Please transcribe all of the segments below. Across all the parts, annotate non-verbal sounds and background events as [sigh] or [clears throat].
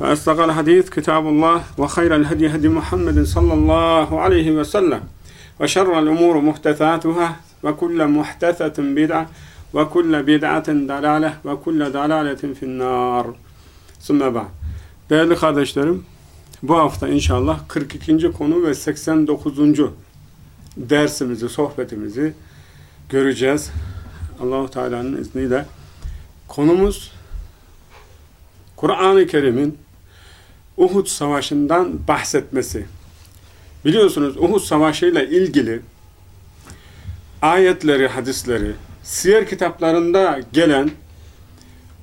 فأصدق الحديث كتاب الله وخير الهدي هدي محمد صلى الله عليه وسلم وشر الأمور محدثاتها وكل محدثة بدعة وكل بدعة دلالة وكل دلالة في النار ثم بعد Değerli kardeşlerim, bu hafta inşallah 42. konu ve 89. dersimizi, sohbetimizi göreceğiz. Allahu Teala'nın izniyle. Konumuz Kur'an-ı Kerim'in Uhud Savaşı'ndan bahsetmesi. Biliyorsunuz Uhud Savaşı ile ilgili ayetleri, hadisleri, siyer kitaplarında gelen,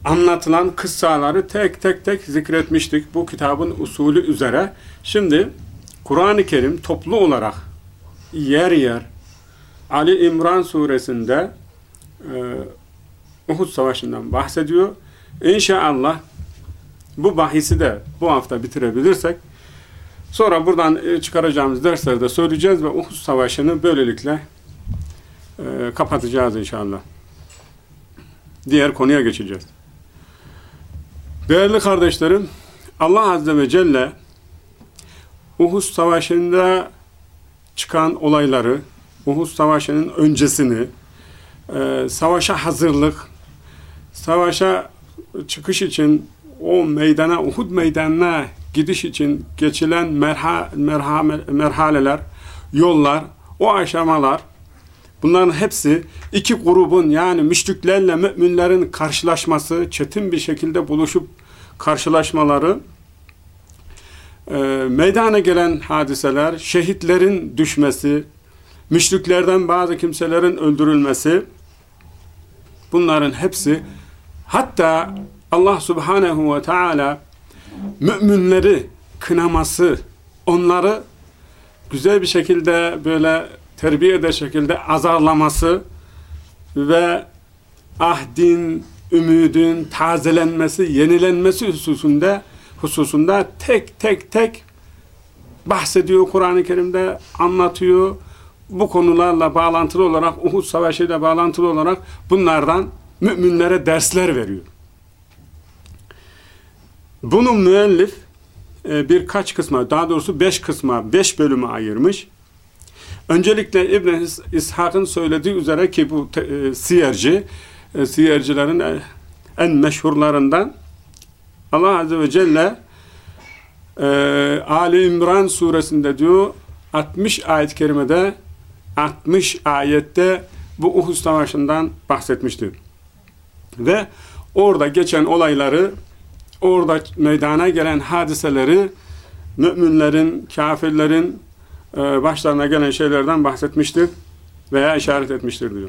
anlatılan kıssaları tek tek tek zikretmiştik bu kitabın usulü üzere. Şimdi Kur'an-ı Kerim toplu olarak yer yer Ali İmran suresinde e, Uhud Savaşı'ndan bahsediyor. İnşallah bu bahisi de bu hafta bitirebilirsek sonra buradan e, çıkaracağımız derslerde söyleyeceğiz ve Uhud Savaşı'nı böylelikle e, kapatacağız inşallah. Diğer konuya geçeceğiz. Değerli kardeşlerim, Allah Azze ve Celle Uhud Savaşı'nda çıkan olayları, Uhud Savaşı'nın öncesini, e, savaşa hazırlık, savaşa çıkış için o meydana, Uhud meydanına gidiş için geçilen merha, merha, merhaleler, yollar, o aşamalar, bunların hepsi iki grubun yani müşriklerle müminlerin karşılaşması, çetin bir şekilde buluşup karşılaşmaları, e, meydana gelen hadiseler, şehitlerin düşmesi, müşriklerden bazı kimselerin öldürülmesi, bunların hepsi hatta Allah subhanehu ve teala müminleri kınaması, onları güzel bir şekilde böyle terbiye eder şekilde azarlaması ve ahdin, ümidin tazelenmesi, yenilenmesi hususunda hususunda tek tek tek bahsediyor Kur'an-ı Kerim'de anlatıyor. Bu konularla bağlantılı olarak Uhud Savaşı ile bağlantılı olarak bunlardan müminlere dersler veriyor. Bunun müellif e, birkaç kısma, daha doğrusu beş kısma, beş bölüme ayırmış. Öncelikle İbn İshak'ın söylediği üzere ki bu e, siyerci, e, siyercilerin e, en meşhurlarından Allah Azze ve Celle e, Ali İmran suresinde diyor 60 ayet-i kerimede 60 ayette bu Uhud Savaşı'ndan bahsetmiştir. Ve orada geçen olayları orada meydana gelen hadiseleri müminlerin, kafirlerin e, başlarına gelen şeylerden bahsetmiştir veya işaret etmiştir diyor.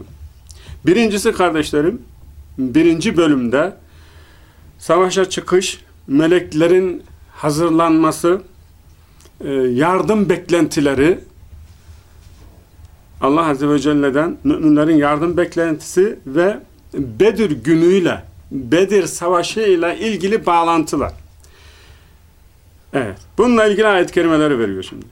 Birincisi kardeşlerim, birinci bölümde savaşa çıkış, meleklerin hazırlanması, e, yardım beklentileri, Allah Azze ve Celle'den müminlerin yardım beklentisi ve Bedir günüyle, Bedir savaşı ile ilgili bağlantılar. Evet. Bununla ilgili ayet kelimeleri veriyor şimdi.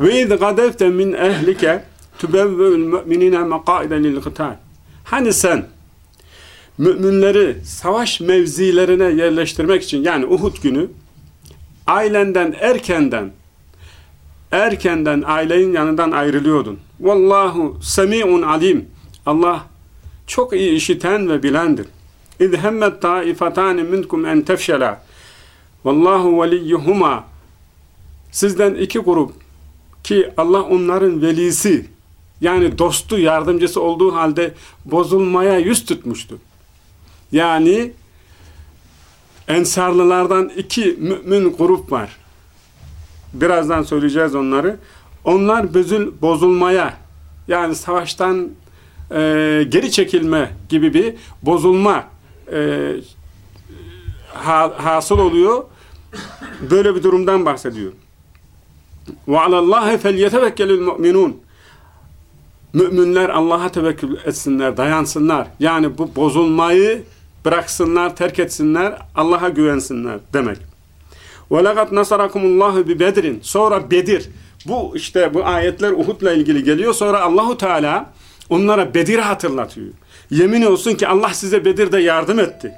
Ve iz gadefte min ehlike tubevve'ül müminine mekaide lil gıtal. Hani sen müminleri savaş mevzilerine yerleştirmek için yani Uhud günü ailenden erkenden erkenden ailenin yanından ayrılıyordun. Vallahu semi'un alim. Allah çok iyi işiten ve bilendir. İz hemmet taifatani minkum en tefşela Vallahu veliyyuhuma Sizden iki grup ki Allah onların velisi yani dostu, yardımcısı olduğu halde bozulmaya yüz tutmuştu. Yani Ensarlılardan iki mümin grup var. Birazdan söyleyeceğiz onları. Onlar bözül, bozulmaya yani savaştan e, geri çekilme gibi bir bozulma e, ha, hasıl oluyor. Böyle bir durumdan bahsediyor. وَعَلَى اللّٰهِ فَلْيَتَوَكَّلُ الْمُؤْمِنُونَ Müminler Allah'a tevekkül etsinler, dayansınlar. Yani bu bozulmayı bıraksınlar, terk etsinler, Allah'a güvensinler demek. وَلَقَدْ نَصَرَكُمُ اللّٰهُ بِبَدْرٍ Sonra Bedir. Bu işte bu ayetler Uhud'la ilgili geliyor. Sonra Allahu Teala onlara Bedir'i hatırlatıyor. Yemin olsun ki Allah size Bedir'de yardım etti.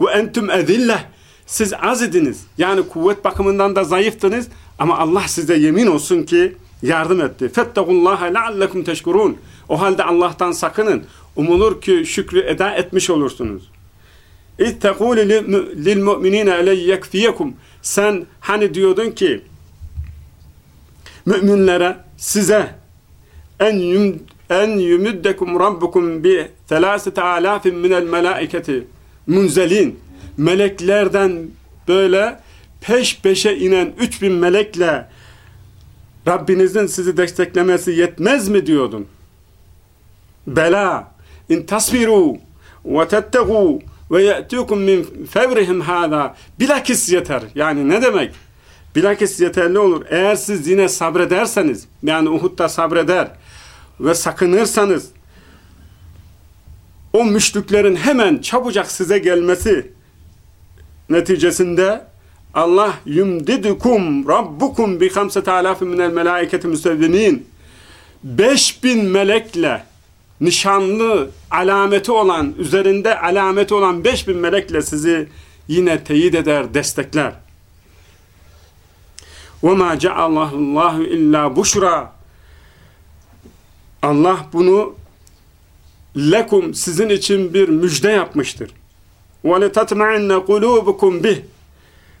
Ve entum ezillah. Siz az idiniz. Yani kuvvet bakımından da zayıftınız ama Allah size yemin olsun ki yardım etti. Fettakullaha leallekum teşkurun. O halde Allah'tan sakının. Umulur ki şükrü eda etmiş olursunuz. İz tekûli lil mu'minine ele yekfiyekum. Sen hani diyordun ki müminlere size en en yumiddekum rabbukum bi selasete alafin minel melaiketi munzelin meleklerden böyle peş peşe inen 3000 melekle Rabbinizin sizi desteklemesi yetmez mi diyordun? Bela in tasbiru ve tettegu ve ye'tukum min fevrihim hâzâ bilakis yeter. Yani ne demek? Bilakis yeterli olur. Eğer siz yine sabrederseniz yani Uhud'da sabreder ve sakınırsanız o müşriklerin hemen çabucak size gelmesi neticesinde Allah yumdidukum rabbukum bi hamsete alafin minel melaiketi müsevvimin 5000 melekle nişanlı alameti olan üzerinde alameti olan 5000 melekle sizi yine teyit eder destekler وَمَا جَعَلَهُ اللّٰهُ اِلَّا بُشْرًا Allah bunu lekum sizin için bir müjde yapmıştır. وَلَتَتْمَعِنَّ قُلُوبُكُمْ bih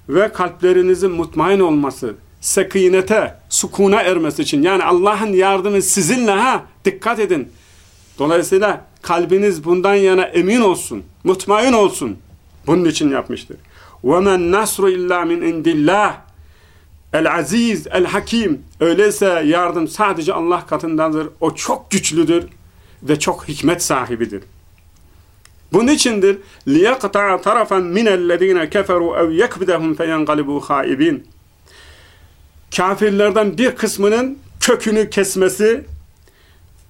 Ve kalplerinizin mutmain olması, sekinete, sukuna ermesi için. Yani Allah'ın yardımı sizinle ha, dikkat edin. Dolayısıyla kalbiniz bundan yana emin olsun, mutmain olsun. Bunun için yapmıştır. وَمَنْ نَصْرُ اِلَّا مِنْ اِنْدِ اللّٰهِ El-Aziz, El-Hakim. Öyleyse yardım sadece Allah katındandır. O çok güçlüdür ve çok hikmet sahibidir. Bunun içindir liyaqta'a tarafan minellezine keferu ev yekbidahum feyenqalibu haibin. Kafirlerden bir kısmının kökünü kesmesi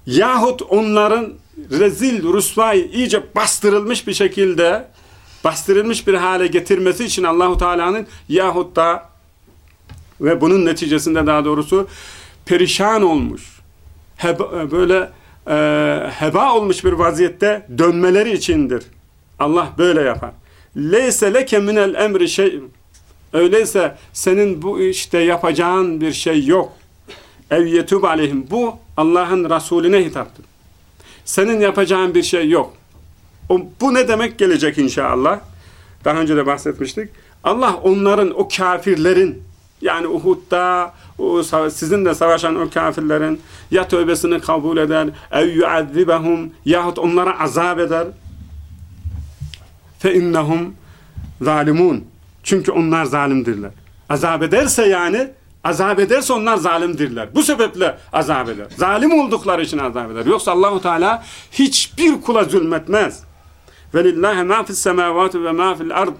yahut onların rezil, rusvay, iyice bastırılmış bir şekilde bastırılmış bir hale getirmesi için Allahu Teala'nın yahut da ve bunun neticesinde daha doğrusu perişan olmuş, heba, böyle e, heba olmuş bir vaziyette dönmeleri içindir. Allah böyle yapar. Leyse leke minel emri şey Öyleyse senin bu işte yapacağın bir şey yok. Ev yetub aleyhim. Bu Allah'ın Resulüne hitaptır. Senin yapacağın bir şey yok. O, bu ne demek gelecek inşallah? Daha önce de bahsetmiştik. Allah onların, o kafirlerin yani Uhud'da sizinle savaşan o kafirlerin ya tövbesini kabul eder ev yuazzibahum yahut onlara azap eder. Fe innehum zalimun. Çünkü onlar zalimdirler. Azap ederse yani azap ederse onlar zalimdirler. Bu sebeple azap eder. Zalim oldukları için azap eder. Yoksa Allahu Teala hiçbir kula zulmetmez. Velillahi ma fis semavati ve ma fil ard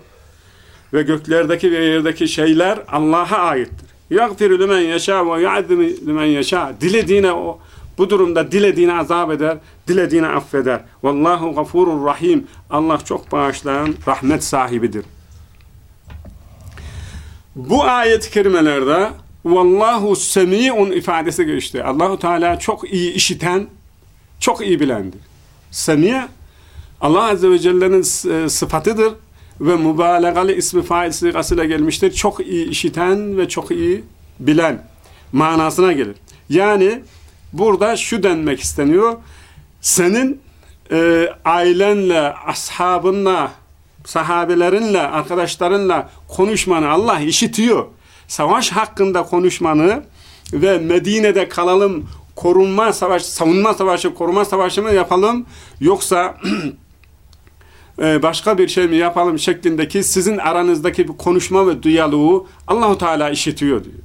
ve göklerdeki ve yerdeki şeyler Allah'a aittir. يَغْفِرُ لِمَنْ يَشَاءُ وَيَعْذِمِ لِمَنْ يَشَاءُ Dilediğine o bu durumda dilediğine azap eder, dilediğine affeder. Vallahu gafurur rahim. Allah çok bağışlayan, rahmet sahibidir. Bu ayet-i kerimelerde vallahu semi'un ifadesi geçti. Allahu Teala çok iyi işiten, çok iyi bilendir. Semi' Allah Azze ve Celle'nin sıfatıdır ve mübalağalı ismi fail sigasıyla gelmiştir. Çok iyi işiten ve çok iyi bilen manasına gelir. Yani burada şu denmek isteniyor. Senin e, ailenle, ashabınla sahabelerinle, arkadaşlarınla konuşmanı Allah işitiyor. Savaş hakkında konuşmanı ve Medine'de kalalım, korunma savaşı, savunma savaşı, koruma savaşı mı yapalım yoksa [clears throat] başka bir şey mi yapalım şeklindeki sizin aranızdaki bir konuşma ve diyaloğu Allahu Teala işitiyor diyor.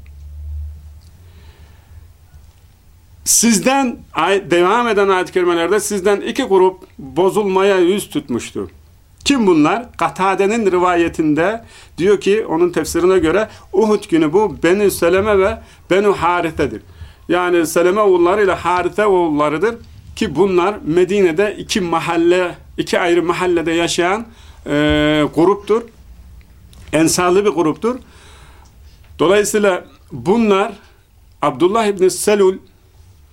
Sizden devam eden ayet-i kerimelerde sizden iki grup bozulmaya yüz tutmuştu. Kim bunlar? Katade'nin rivayetinde diyor ki onun tefsirine göre Uhud günü bu Beni Seleme ve Benu Harithe'dir. Yani Seleme oğulları ile Harithe oğullarıdır ki bunlar Medine'de iki mahalle, iki ayrı mahallede yaşayan e, gruptur. Ensarlı bir gruptur. Dolayısıyla bunlar Abdullah İbni Selul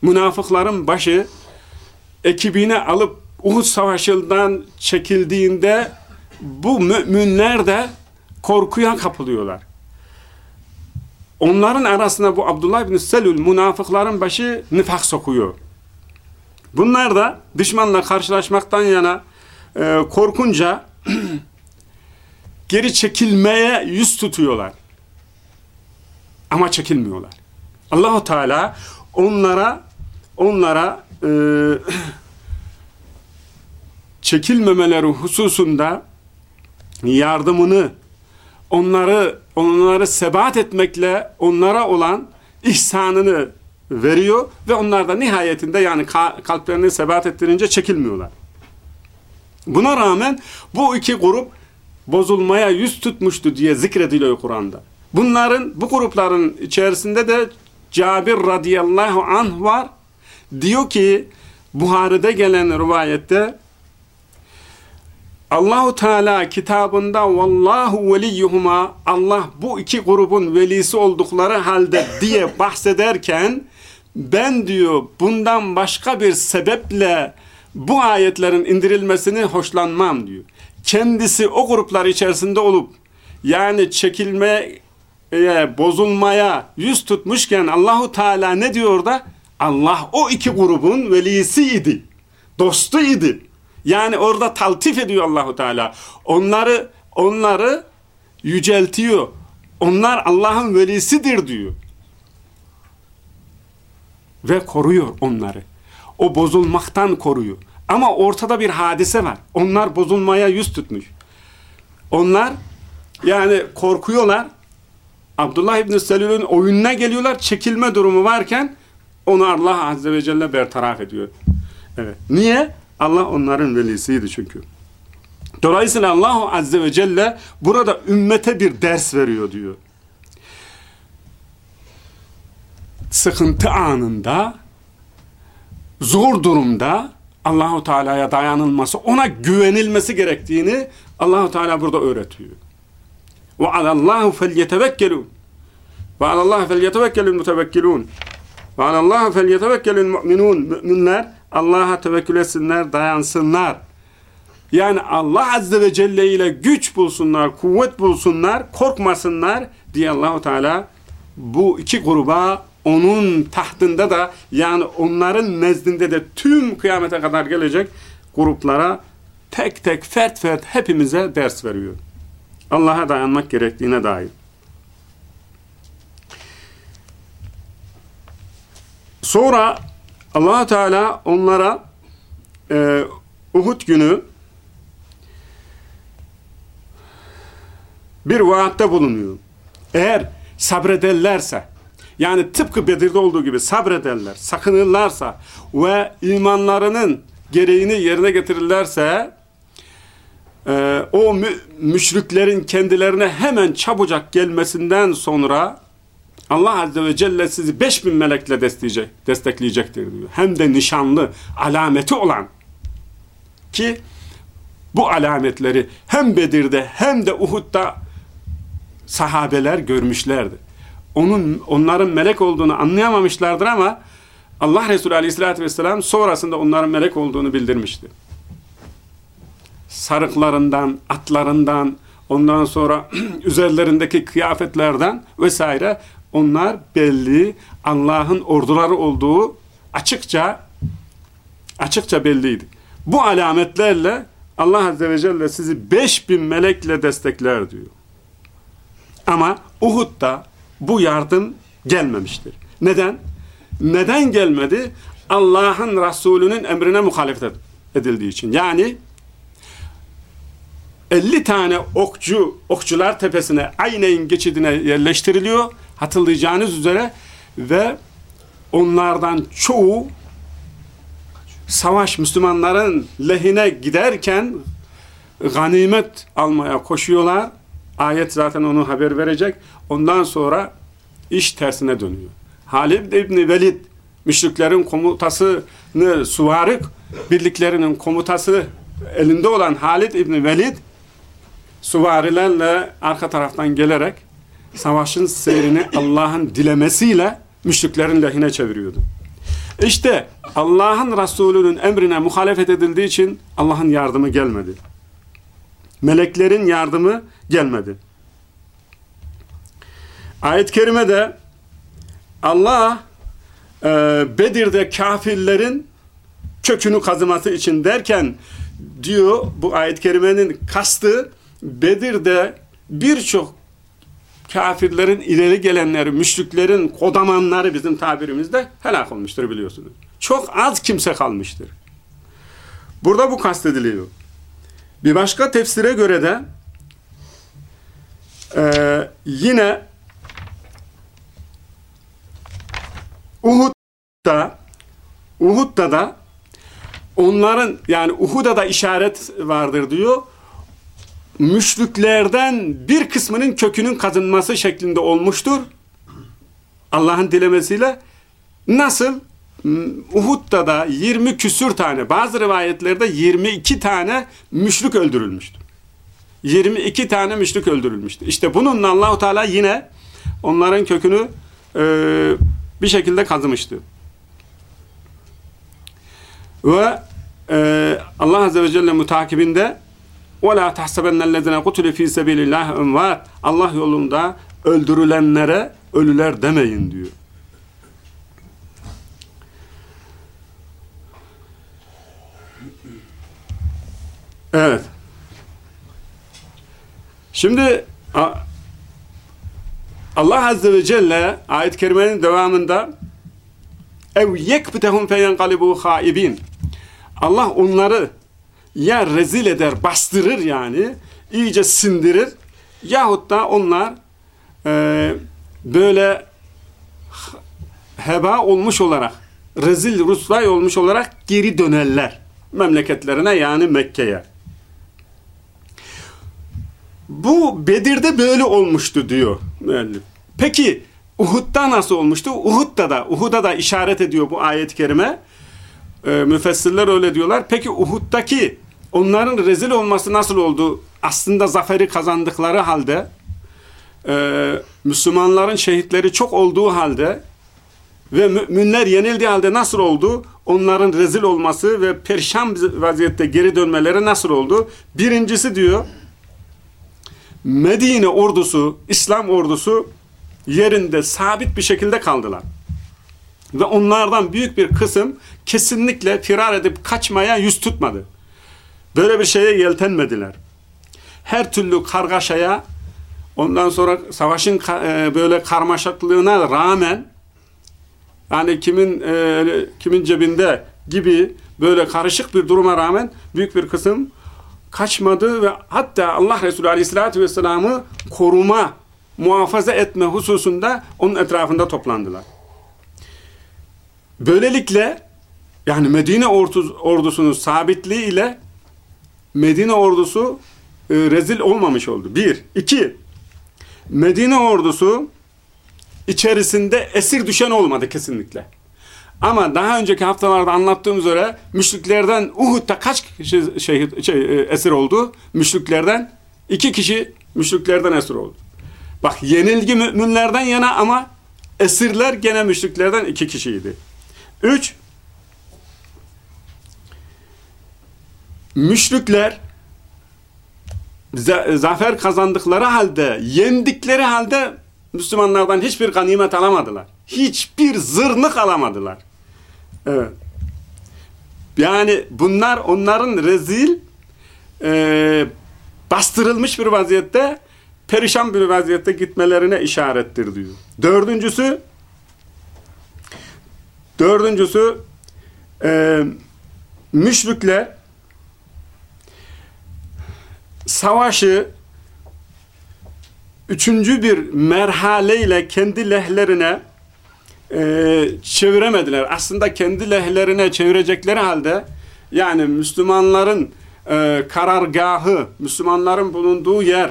münafıkların başı ekibine alıp Uhud Savaşı'ndan çekildiğinde bu müminler de korkuya kapılıyorlar. Onların arasında bu Abdullah bin Selül münafıkların başı nifak sokuyor. Bunlar da düşmanla karşılaşmaktan yana e, korkunca [clears throat] geri çekilmeye yüz tutuyorlar. Ama çekilmiyorlar. Allahu Teala onlara onlara e, [clears throat] çekilmemeleri hususunda yardımını onları onları sebat etmekle onlara olan ihsanını veriyor ve onlar da nihayetinde yani kalplerini sebat ettirince çekilmiyorlar. Buna rağmen bu iki grup bozulmaya yüz tutmuştu diye zikrediliyor Kur'an'da. Bunların, bu grupların içerisinde de Cabir radıyallahu anh var. Diyor ki Buhari'de gelen rivayette Allahu Teala kitabında vallahu veliyuhuma Allah bu iki grubun velisi oldukları halde diye bahsederken ben diyor bundan başka bir sebeple bu ayetlerin indirilmesini hoşlanmam diyor. Kendisi o gruplar içerisinde olup yani çekilmeye, bozulmaya yüz tutmuşken Allahu Teala ne diyor da? Allah o iki grubun velisiydi. Dostuydu. Yani orada taltif ediyor Allahu Teala. Onları onları yüceltiyor. Onlar Allah'ın velisidir diyor. Ve koruyor onları. O bozulmaktan koruyor. Ama ortada bir hadise var. Onlar bozulmaya yüz tutmuş. Onlar yani korkuyorlar. Abdullah İbni Selül'ün oyununa geliyorlar. Çekilme durumu varken onu Allah Azze ve Celle bertaraf ediyor. Evet. Niye? Allah onların velisiydi çünkü. Dolayısıyla Allah Azze ve Celle burada ümmete bir ders veriyor diyor. Sıkıntı anında, zor durumda Allahu Teala'ya dayanılması, ona güvenilmesi gerektiğini Allahu Teala burada öğretiyor. Ve alallahu felyetevekkelun. Ve alallahi felyetevekkelun mutevekkilun. Ve alallahi felyetevekkelun mu'minun. Müminler Allah'a tevekkül etsinler, dayansınlar. Yani Allah Azze ve Celle ile güç bulsunlar, kuvvet bulsunlar, korkmasınlar diye Allahu Teala bu iki gruba onun tahtında da yani onların nezdinde de tüm kıyamete kadar gelecek gruplara tek tek fert fert hepimize ders veriyor. Allah'a dayanmak gerektiğine dair. Sonra allah Teala onlara e, Uhud günü bir vaatte bulunuyor. Eğer sabrederlerse yani tıpkı Bedir'de olduğu gibi sabrederler, sakınırlarsa ve imanlarının gereğini yerine getirirlerse e, o mü müşriklerin kendilerine hemen çabucak gelmesinden sonra Allah Azze ve Celle sizi 5000 melekle destekleyecek, destekleyecektir diyor. Hem de nişanlı, alameti olan ki bu alametleri hem Bedir'de hem de Uhud'da sahabeler görmüşlerdi. Onun, onların melek olduğunu anlayamamışlardır ama Allah Resulü Aleyhisselatü Vesselam sonrasında onların melek olduğunu bildirmişti. Sarıklarından, atlarından, ondan sonra [clears throat] üzerlerindeki kıyafetlerden vesaire onlar belli Allah'ın orduları olduğu açıkça açıkça belliydi. Bu alametlerle Allah Azze ve Celle sizi 5000 melekle destekler diyor. Ama Uhud'da bu yardım gelmemiştir. Neden? Neden gelmedi? Allah'ın Resulü'nün emrine muhalefet edildiği için. Yani 50 tane okçu, okçular tepesine Ayneyn geçidine yerleştiriliyor. Hatırlayacağınız üzere ve onlardan çoğu savaş Müslümanların lehine giderken ganimet almaya koşuyorlar. Ayet zaten onu haber verecek. Ondan sonra iş tersine dönüyor. Halid İbni Velid müşriklerin komutasını Suvarık birliklerinin komutası elinde olan Halid İbni Velid suvarilerle arka taraftan gelerek savaşın seyrini Allah'ın dilemesiyle müşriklerin lehine çeviriyordu. İşte Allah'ın Resulü'nün emrine muhalefet edildiği için Allah'ın yardımı gelmedi. Meleklerin yardımı gelmedi. Ayet-i Kerime'de Allah e, Bedir'de kafirlerin kökünü kazıması için derken diyor bu ayet-i kerimenin kastı Bedir'de birçok kafirlerin ileri gelenleri, müşriklerin kodamanları bizim tabirimizde helak olmuştur biliyorsunuz. Çok az kimse kalmıştır. Burada bu kastediliyor. Bir başka tefsire göre de e, yine Uhud'da Uhud'da da onların yani Uhud'a da işaret vardır diyor. Müşriklerden bir kısmının kökünün kazınması şeklinde olmuştur. Allah'ın dilemesiyle nasıl Uhud'da da 20 küsür tane bazı rivayetlerde 22 tane müşrik öldürülmüştü. 22 tane müşrik öldürülmüştü. İşte bununla Allahu Teala yine onların kökünü e, bir şekilde kazımıştı. Ve e, Allah Azze ve Celle mutakibinde وَلَا تَحْسَبَنَّ الَّذِينَ قُتُلِ ف۪ي سَب۪يلِ اللّٰهِ اَمْوَاتٍ Allah yolunda öldürülenlere ölüler demeyin diyor. Evet. Şimdi Allah Azze ve Celle ayet-i kerimenin devamında ev yekbitehum feyenqalibu haibin Allah onları ya rezil eder, bastırır yani, iyice sindirir yahut da onlar e, böyle heba olmuş olarak, rezil rusvay olmuş olarak geri dönerler memleketlerine yani Mekke'ye. Bu Bedir'de böyle olmuştu diyor müellif. Peki Uhud'da nasıl olmuştu? Uhud'da da, Uhud'a da işaret ediyor bu ayet-i kerime. Ee, müfessirler öyle diyorlar. Peki Uhud'daki onların rezil olması nasıl oldu? Aslında zaferi kazandıkları halde e, Müslümanların şehitleri çok olduğu halde ve müminler yenildiği halde nasıl oldu? Onların rezil olması ve perişan vaziyette geri dönmeleri nasıl oldu? Birincisi diyor Medine ordusu, İslam ordusu yerinde sabit bir şekilde kaldılar. Ve onlardan büyük bir kısım kesinlikle firar edip kaçmaya yüz tutmadı. Böyle bir şeye yeltenmediler. Her türlü kargaşaya ondan sonra savaşın e, böyle karmaşaklığına rağmen yani kimin e, kimin cebinde gibi böyle karışık bir duruma rağmen büyük bir kısım kaçmadı ve hatta Allah Resulü Aleyhisselatü Vesselam'ı koruma, muhafaza etme hususunda onun etrafında toplandılar. Böylelikle yani Medine ordusunun sabitliği ile Medine ordusu e, rezil olmamış oldu. Bir. iki Medine ordusu içerisinde esir düşen olmadı kesinlikle. Ama daha önceki haftalarda anlattığım üzere müşriklerden Uhud'da kaç kişi şey, şey, esir oldu? Müşriklerden iki kişi müşriklerden esir oldu. Bak yenilgi müminlerden yana ama esirler gene müşriklerden iki kişiydi. Üç, müşrikler zafer kazandıkları halde, yendikleri halde Müslümanlardan hiçbir ganimet alamadılar. Hiçbir zırnık alamadılar. Evet. Yani bunlar onların rezil e, bastırılmış bir vaziyette perişan bir vaziyette gitmelerine işarettir diyor. Dördüncüsü dördüncüsü e, müşrikler savaşı üçüncü bir merhaleyle kendi lehlerine e, çeviremediler. Aslında kendi lehlerine çevirecekleri halde yani Müslümanların e, karargahı, Müslümanların bulunduğu yer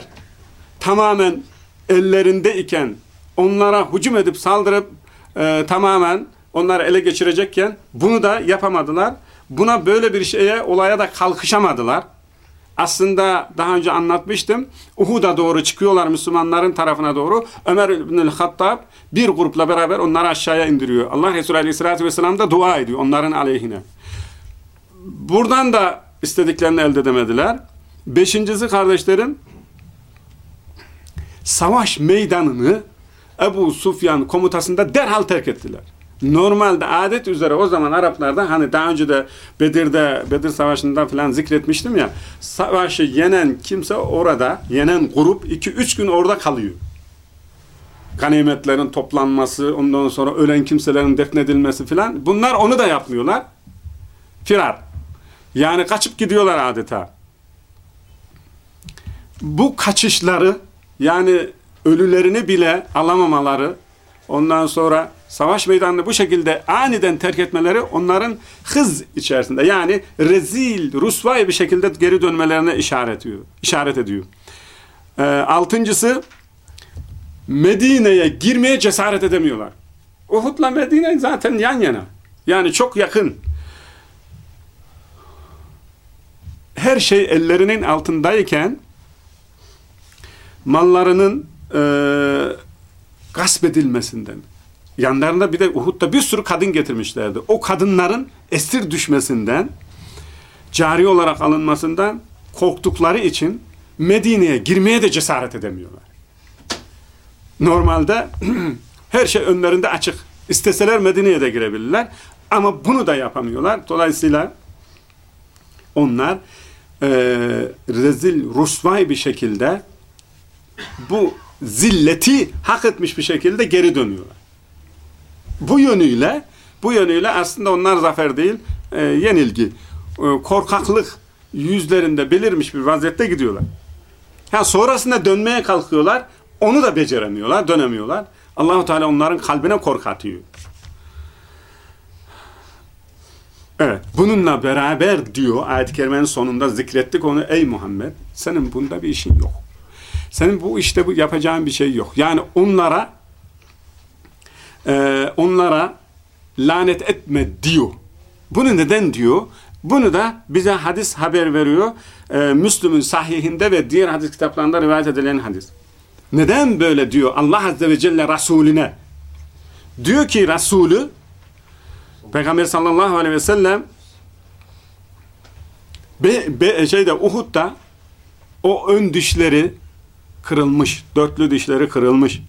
tamamen ellerinde iken onlara hücum edip saldırıp e, tamamen onları ele geçirecekken bunu da yapamadılar. Buna böyle bir şeye, olaya da kalkışamadılar. Aslında daha önce anlatmıştım. Uhud'a doğru çıkıyorlar Müslümanların tarafına doğru. Ömer İbnül Hattab bir grupla beraber onları aşağıya indiriyor. Allah Resulü Aleyhisselatü Vesselam da dua ediyor onların aleyhine. Buradan da istediklerini elde edemediler. Beşincisi kardeşlerim savaş meydanını Ebu Sufyan komutasında derhal terk ettiler. Normalde adet üzere o zaman Araplarda hani daha önce de Bedir'de Bedir Savaşı'nda falan zikretmiştim ya savaşı yenen kimse orada yenen grup 2-3 gün orada kalıyor. Ganimetlerin toplanması ondan sonra ölen kimselerin defnedilmesi falan bunlar onu da yapmıyorlar. Firar. Yani kaçıp gidiyorlar adeta. Bu kaçışları yani ölülerini bile alamamaları ondan sonra savaş meydanını bu şekilde aniden terk etmeleri onların hız içerisinde yani rezil, rusvay bir şekilde geri dönmelerine işaret ediyor. İşaret ediyor. E, altıncısı Medine'ye girmeye cesaret edemiyorlar. Uhud'la Medine zaten yan yana. Yani çok yakın. Her şey ellerinin altındayken mallarının e, gasp edilmesinden, yanlarında bir de Uhud'da bir sürü kadın getirmişlerdi. O kadınların esir düşmesinden, cari olarak alınmasından korktukları için Medine'ye girmeye de cesaret edemiyorlar. Normalde [clears throat] her şey önlerinde açık. İsteseler Medine'ye de girebilirler. Ama bunu da yapamıyorlar. Dolayısıyla onlar e, rezil, rusvay bir şekilde bu zilleti hak etmiş bir şekilde geri dönüyorlar. Bu yönüyle bu yönüyle aslında onlar zafer değil, e, yenilgi, e, korkaklık yüzlerinde belirmiş bir vaziyette gidiyorlar. Ha sonrasında dönmeye kalkıyorlar. Onu da beceremiyorlar, dönemiyorlar. Allahu Teala onların kalbine korku atıyor. Evet, bununla beraber diyor ayet-i kerimenin sonunda zikrettik onu ey Muhammed senin bunda bir işin yok. Senin bu işte bu yapacağın bir şey yok. Yani onlara e, onlara lanet etme diyor. Bunu neden diyor? Bunu da bize hadis haber veriyor. E, Müslüm'ün sahihinde ve diğer hadis kitaplarında rivayet edilen hadis. Neden böyle diyor Allah Azze ve Celle Resulüne? Diyor ki Resulü Peygamber sallallahu aleyhi ve sellem be, be, şeyde Uhud'da o ön dişleri kırılmış. Dörtlü dişleri kırılmış.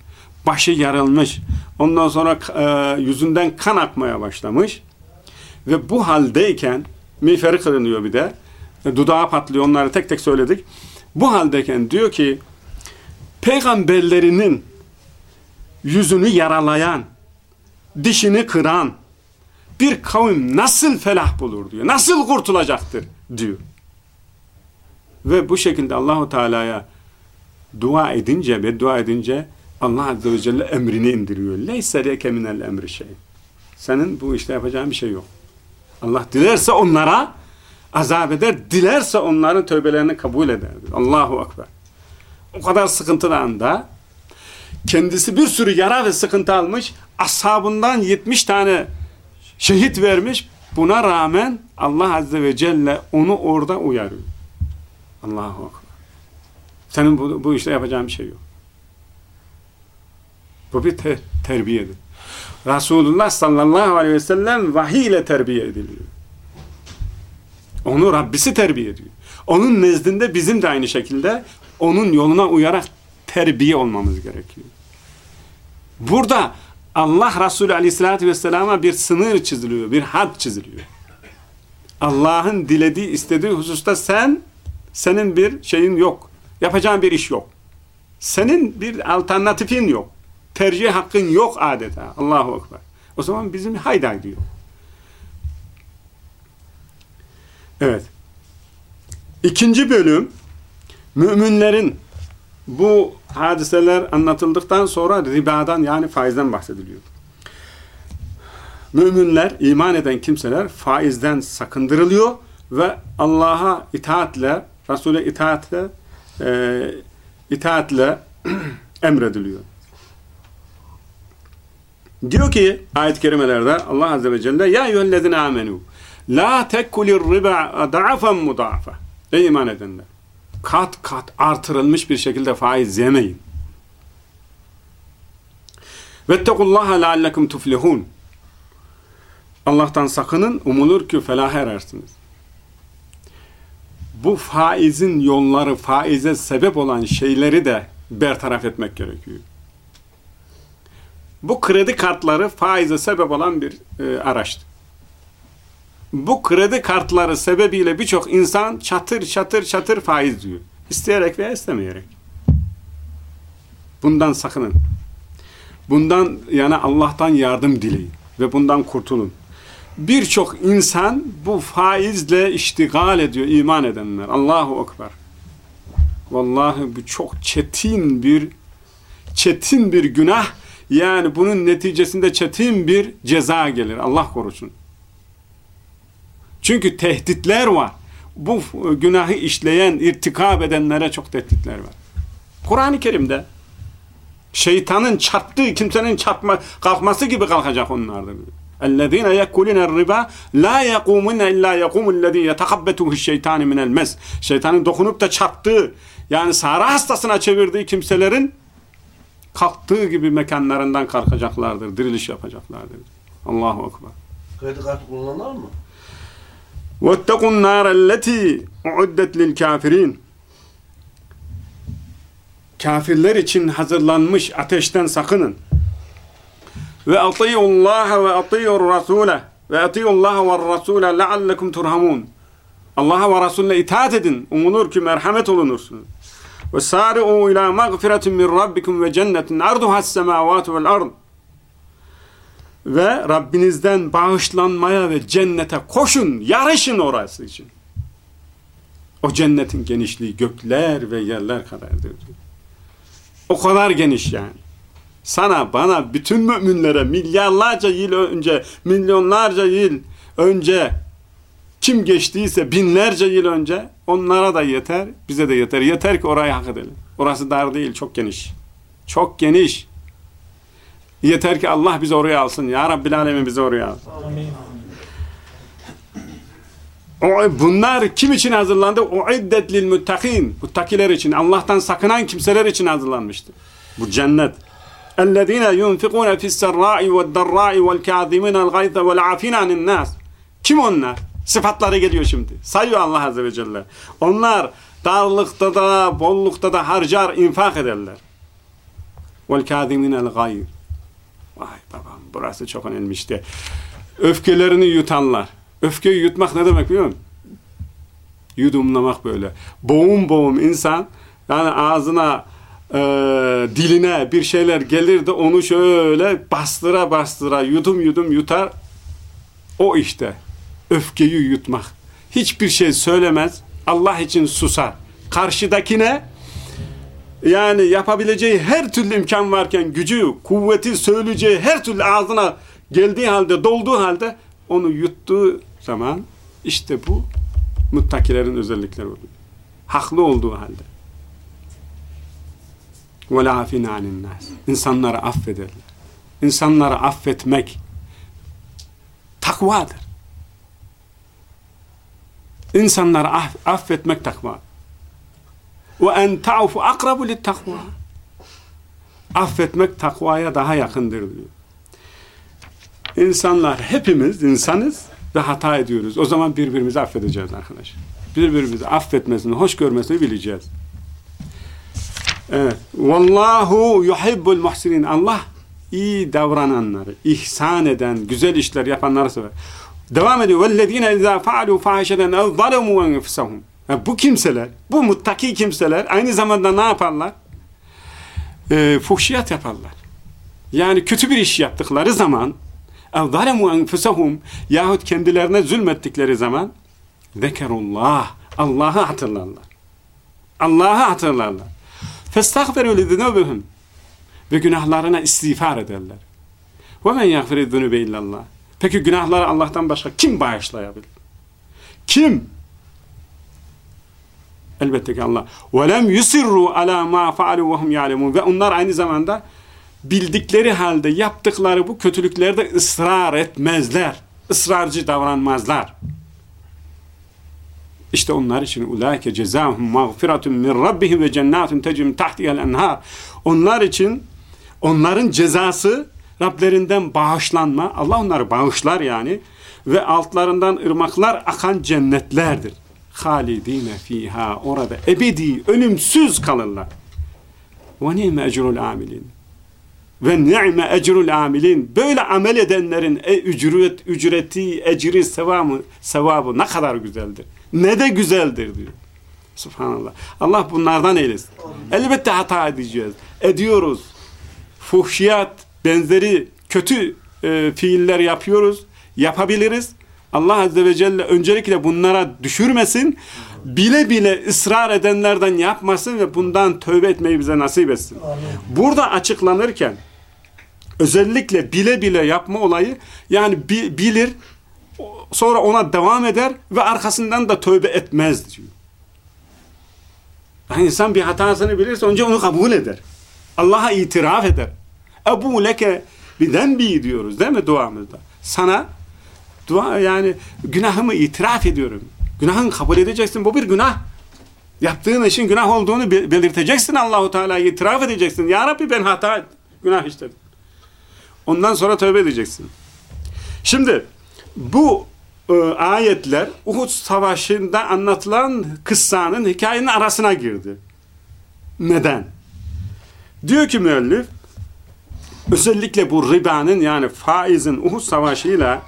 Başı yarılmış. Ondan sonra e, yüzünden kan akmaya başlamış. Ve bu haldeyken miğferi kırılıyor bir de. E, dudağı patlıyor. Onları tek tek söyledik. Bu haldeyken diyor ki peygamberlerinin yüzünü yaralayan, dişini kıran bir kavim nasıl felah bulur diyor. Nasıl kurtulacaktır diyor. Ve bu şekilde Allahu Teala'ya dua edince ve dua edince Allah Azze ve Celle emrini indiriyor. Leyse leke minel emri şey. Senin bu işte yapacağın bir şey yok. Allah dilerse onlara azap eder, dilerse onların tövbelerini kabul eder. Allahu Ekber. O kadar sıkıntılı anda kendisi bir sürü yara ve sıkıntı almış, ashabından 70 tane şehit vermiş. Buna rağmen Allah Azze ve Celle onu orada uyarıyor. Allahu Ekber. Senin bu, bu işte yapacağın bir şey yok. Bu bir te terbiyedir. Resulullah sallallahu aleyhi ve sellem vahiy ile terbiye ediliyor. Onu Rabbisi terbiye ediyor. Onun nezdinde bizim de aynı şekilde onun yoluna uyarak terbiye olmamız gerekiyor. Burada Allah Resulü aleyhissalatü vesselama bir sınır çiziliyor, bir had çiziliyor. Allah'ın dilediği, istediği hususta sen Senin bir şeyin yok. Yapacağın bir iş yok. Senin bir alternatifin yok. Tercih hakkın yok adeta. Allahu Ekber. O zaman bizim hayda diyor. Evet. İkinci bölüm müminlerin bu hadiseler anlatıldıktan sonra ribadan yani faizden bahsediliyor. Müminler, iman eden kimseler faizden sakındırılıyor ve Allah'a itaatle, Resul'e itaatle e, itaatle [clears throat] emrediliyor. Diyor ki ayet-i kerimelerde Allah Azze ve Celle Ya eyyühellezine amenu La tekkulir riba da'afen muda'afa Ey iman edenler kat kat artırılmış bir şekilde faiz yemeyin. Vettekullaha leallekum tuflihun Allah'tan sakının, umulur ki felah erersiniz. Bu faizin yolları, faize sebep olan şeyleri de bertaraf etmek gerekiyor. Bu kredi kartları faize sebep olan bir e, araçtı. Bu kredi kartları sebebiyle birçok insan çatır çatır çatır faiz diyor. İsteyerek veya istemeyerek. Bundan sakının. Bundan yani Allah'tan yardım dileyin ve bundan kurtulun. Birçok insan bu faizle iştigal ediyor iman edenler. Allahu Ekber. Vallahi bu çok çetin bir çetin bir günah. Yani bunun neticesinde çetin bir ceza gelir. Allah korusun. Çünkü tehditler var. Bu günahı işleyen, irtikab edenlere çok tehditler var. Kur'an-ı Kerim'de şeytanın çarptığı kimsenin çarpma, kalkması gibi kalkacak onlardır. اَلَّذ۪ينَ يَكُّلِنَ الرِّبَا لَا يَقُومُنَّ اِلَّا يَقُومُ الَّذ۪ي يَتَقَبَّتُهُ الشَّيْطَانِ مِنَ الْمَسْ Şeytanın dokunup da çarptığı, yani sara hastasına çevirdiği kimselerin kalktığı gibi mekanlarından kalkacaklardır, diriliş yapacaklardır. Allahu Ekber. Kredi kartı kullanırlar mı? وَاتَّقُوا النَّارَ الَّتِي اُعُدَّتْ لِلْكَافِرِينَ Kafirler için hazırlanmış ateşten sakının. Ve atiyullaha ve atiyur rasule ve atiyullaha ve rasule leallekum turhamun. Allah'a ve Resulüne itaat edin. Umulur ki merhamet olunursunuz. Ve sari'u ila mağfiretin min rabbikum ve cennetin arduhas semavatu vel ard. Ve Rabbinizden bağışlanmaya ve cennete koşun, yarışın orası için. O cennetin genişliği gökler ve yerler kadardır. O kadar geniş yani sana, bana, bütün müminlere milyarlarca yıl önce, milyonlarca yıl önce kim geçtiyse binlerce yıl önce onlara da yeter, bize de yeter. Yeter ki orayı hak edelim. Orası dar değil, çok geniş. Çok geniş. Yeter ki Allah bizi oraya alsın. Ya Rabbil Alemin bizi oraya alsın. Amin. Bunlar kim için hazırlandı? Uiddet lil muttakin. Muttakiler için, Allah'tan sakınan kimseler için hazırlanmıştı. Bu cennet. اَلَّذ۪ينَ يُنْفِقُونَ فِي السَّرَّاءِ وَالدَّرَّاءِ وَالْكَاذِمِينَ الْغَيْثَ وَالْعَافِينَ عَنِ النَّاسِ Kim onlar? Sıfatları geliyor şimdi. Sayıyor Allah Azze ve Celle. Onlar darlıkta da, bollukta da harcar, infak ederler. وَالْكَاذِمِينَ الْغَيْرِ Vay babam burası çok önemli işte. Öfkelerini yutanlar. Öfkeyi yutmak ne demek biliyor musun? Yudumlamak böyle. Boğum boğum insan yani ağzına e, diline bir şeyler gelir de onu şöyle bastıra bastıra yudum yudum yutar. O işte öfkeyi yutmak. Hiçbir şey söylemez. Allah için susar. Karşıdakine yani yapabileceği her türlü imkan varken gücü, kuvveti söyleyeceği her türlü ağzına geldiği halde, dolduğu halde onu yuttuğu zaman işte bu muttakilerin özellikleri oluyor. Haklı olduğu halde. Ve lafine aninnas. İnsanları affederler. İnsanları affetmek takvadır. İnsanları affetmek takva. Ve en ta'fu akrabu lit takva. Affetmek takvaya daha yakındır diyor. İnsanlar hepimiz insanız ve hata ediyoruz. O zaman birbirimizi affedeceğiz arkadaşlar. Birbirimizi affetmesini, hoş görmesini bileceğiz. Vallahu yuhibbul muhsinin. Allah iyi davrananları, ihsan eden, güzel işler yapanları sever. Devam ediyor. Vellezine izâ fa'alû fâhişeden ev zalemû enfisahum. Bu kimseler, bu muttaki kimseler aynı zamanda ne yaparlar? E, fuhşiyat yaparlar. Yani kötü bir iş yaptıkları zaman ev zalemû enfisahum yahut kendilerine zulmettikleri zaman zekerullah. Allah'ı hatırlarlar. Allah'ı hatırlarlar. فَاسْتَغْفَرُوا لِذُنُوبِهِمْ ve günahlarına istiğfar ederler. وَمَنْ يَغْفِرِ الذُّنُوبَ اِلَّا اللّٰهِ Peki günahları Allah'tan başka kim bağışlayabilir? Kim? Elbette ki Allah. وَلَمْ يُسِرُّوا عَلَى مَا فَعَلُوا وَهُمْ يَعْلَمُونَ Ve onlar aynı zamanda bildikleri halde yaptıkları bu kötülüklerde ısrar etmezler. Israrcı davranmazlar. İşte onlar için ulaike cezahum mağfiratun min rabbihim ve cennetun tecrim tahtiha'l enhar. Onlar için onların cezası Rablerinden bağışlanma. Allah onları bağışlar yani ve altlarından ırmaklar akan cennetlerdir. Halidine fiha orada ebedi ölümsüz kalırlar. Ve ni'me ecrul amilin. Ve ni'me ecrul amilin. Böyle amel edenlerin e, ücret, ücreti, ecri, sevabı, sevabı ne kadar güzeldir. Ne de güzeldir diyor. Subhanallah. Allah bunlardan eylesin. Elbette hata edeceğiz. Ediyoruz. Fuhşiyat, benzeri kötü e, fiiller yapıyoruz. Yapabiliriz. Allah Azze ve Celle öncelikle bunlara düşürmesin. Bile bile ısrar edenlerden yapmasın ve bundan tövbe etmeyi bize nasip etsin. Burada açıklanırken özellikle bile bile yapma olayı yani bi, bilir sonra ona devam eder ve arkasından da tövbe etmez diyor. Yani insan bir hatasını bilirse önce onu kabul eder. Allah'a itiraf eder. Ebu leke bidenbi diyoruz değil mi duamızda? Sana dua yani günahımı itiraf ediyorum. Günahını kabul edeceksin. Bu bir günah. Yaptığın işin günah olduğunu belirteceksin Allahu Teala'yı itiraf edeceksin. Ya Rabbi ben hata günah işledim. Ondan sonra tövbe edeceksin. Şimdi bu ayetler Uhud Savaşı'nda anlatılan kıssanın hikayenin arasına girdi. Neden? Diyor ki müellif özellikle bu ribanın yani faizin Uhud Savaşı'yla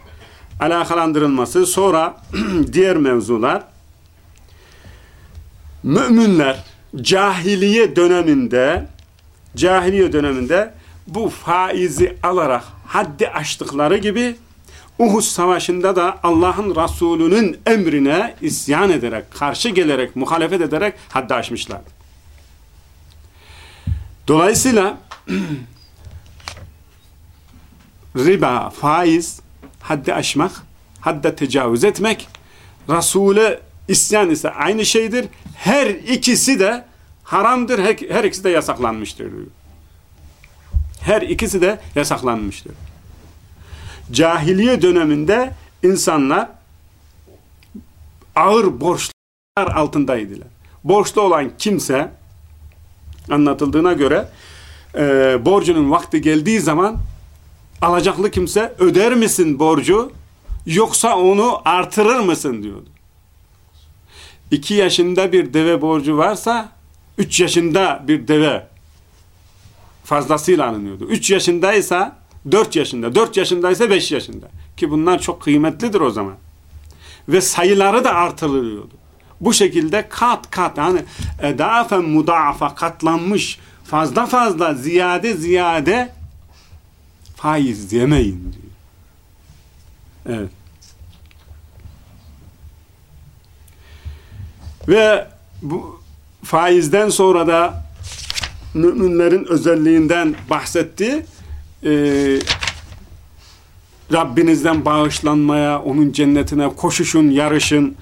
alakalandırılması sonra [clears throat] diğer mevzular müminler cahiliye döneminde cahiliye döneminde bu faizi alarak haddi aştıkları gibi Uhud Savaşı'nda da Allah'ın Resulü'nün emrine isyan ederek, karşı gelerek, muhalefet ederek haddi aşmışlar. Dolayısıyla [clears throat] riba, faiz, haddi aşmak, hadde tecavüz etmek, Resul'e isyan ise aynı şeydir. Her ikisi de haramdır, her, ikisi de yasaklanmıştır. Her ikisi de yasaklanmıştır. Cahiliye döneminde insanlar ağır borçlar altındaydılar. Borçlu olan kimse anlatıldığına göre e, borcunun vakti geldiği zaman alacaklı kimse öder misin borcu yoksa onu artırır mısın diyordu. İki yaşında bir deve borcu varsa üç yaşında bir deve fazlasıyla alınıyordu. Üç yaşındaysa dört yaşında, dört yaşındaysa beş yaşında. Ki bunlar çok kıymetlidir o zaman. Ve sayıları da artırılıyordu. Bu şekilde kat kat yani edafen mudafa katlanmış fazla fazla ziyade ziyade faiz yemeyin diyor. Evet. Ve bu faizden sonra da müminlerin özelliğinden bahsetti. Ee, Rabbinizden bağışlanmaya, onun cennetine koşuşun, yarışın,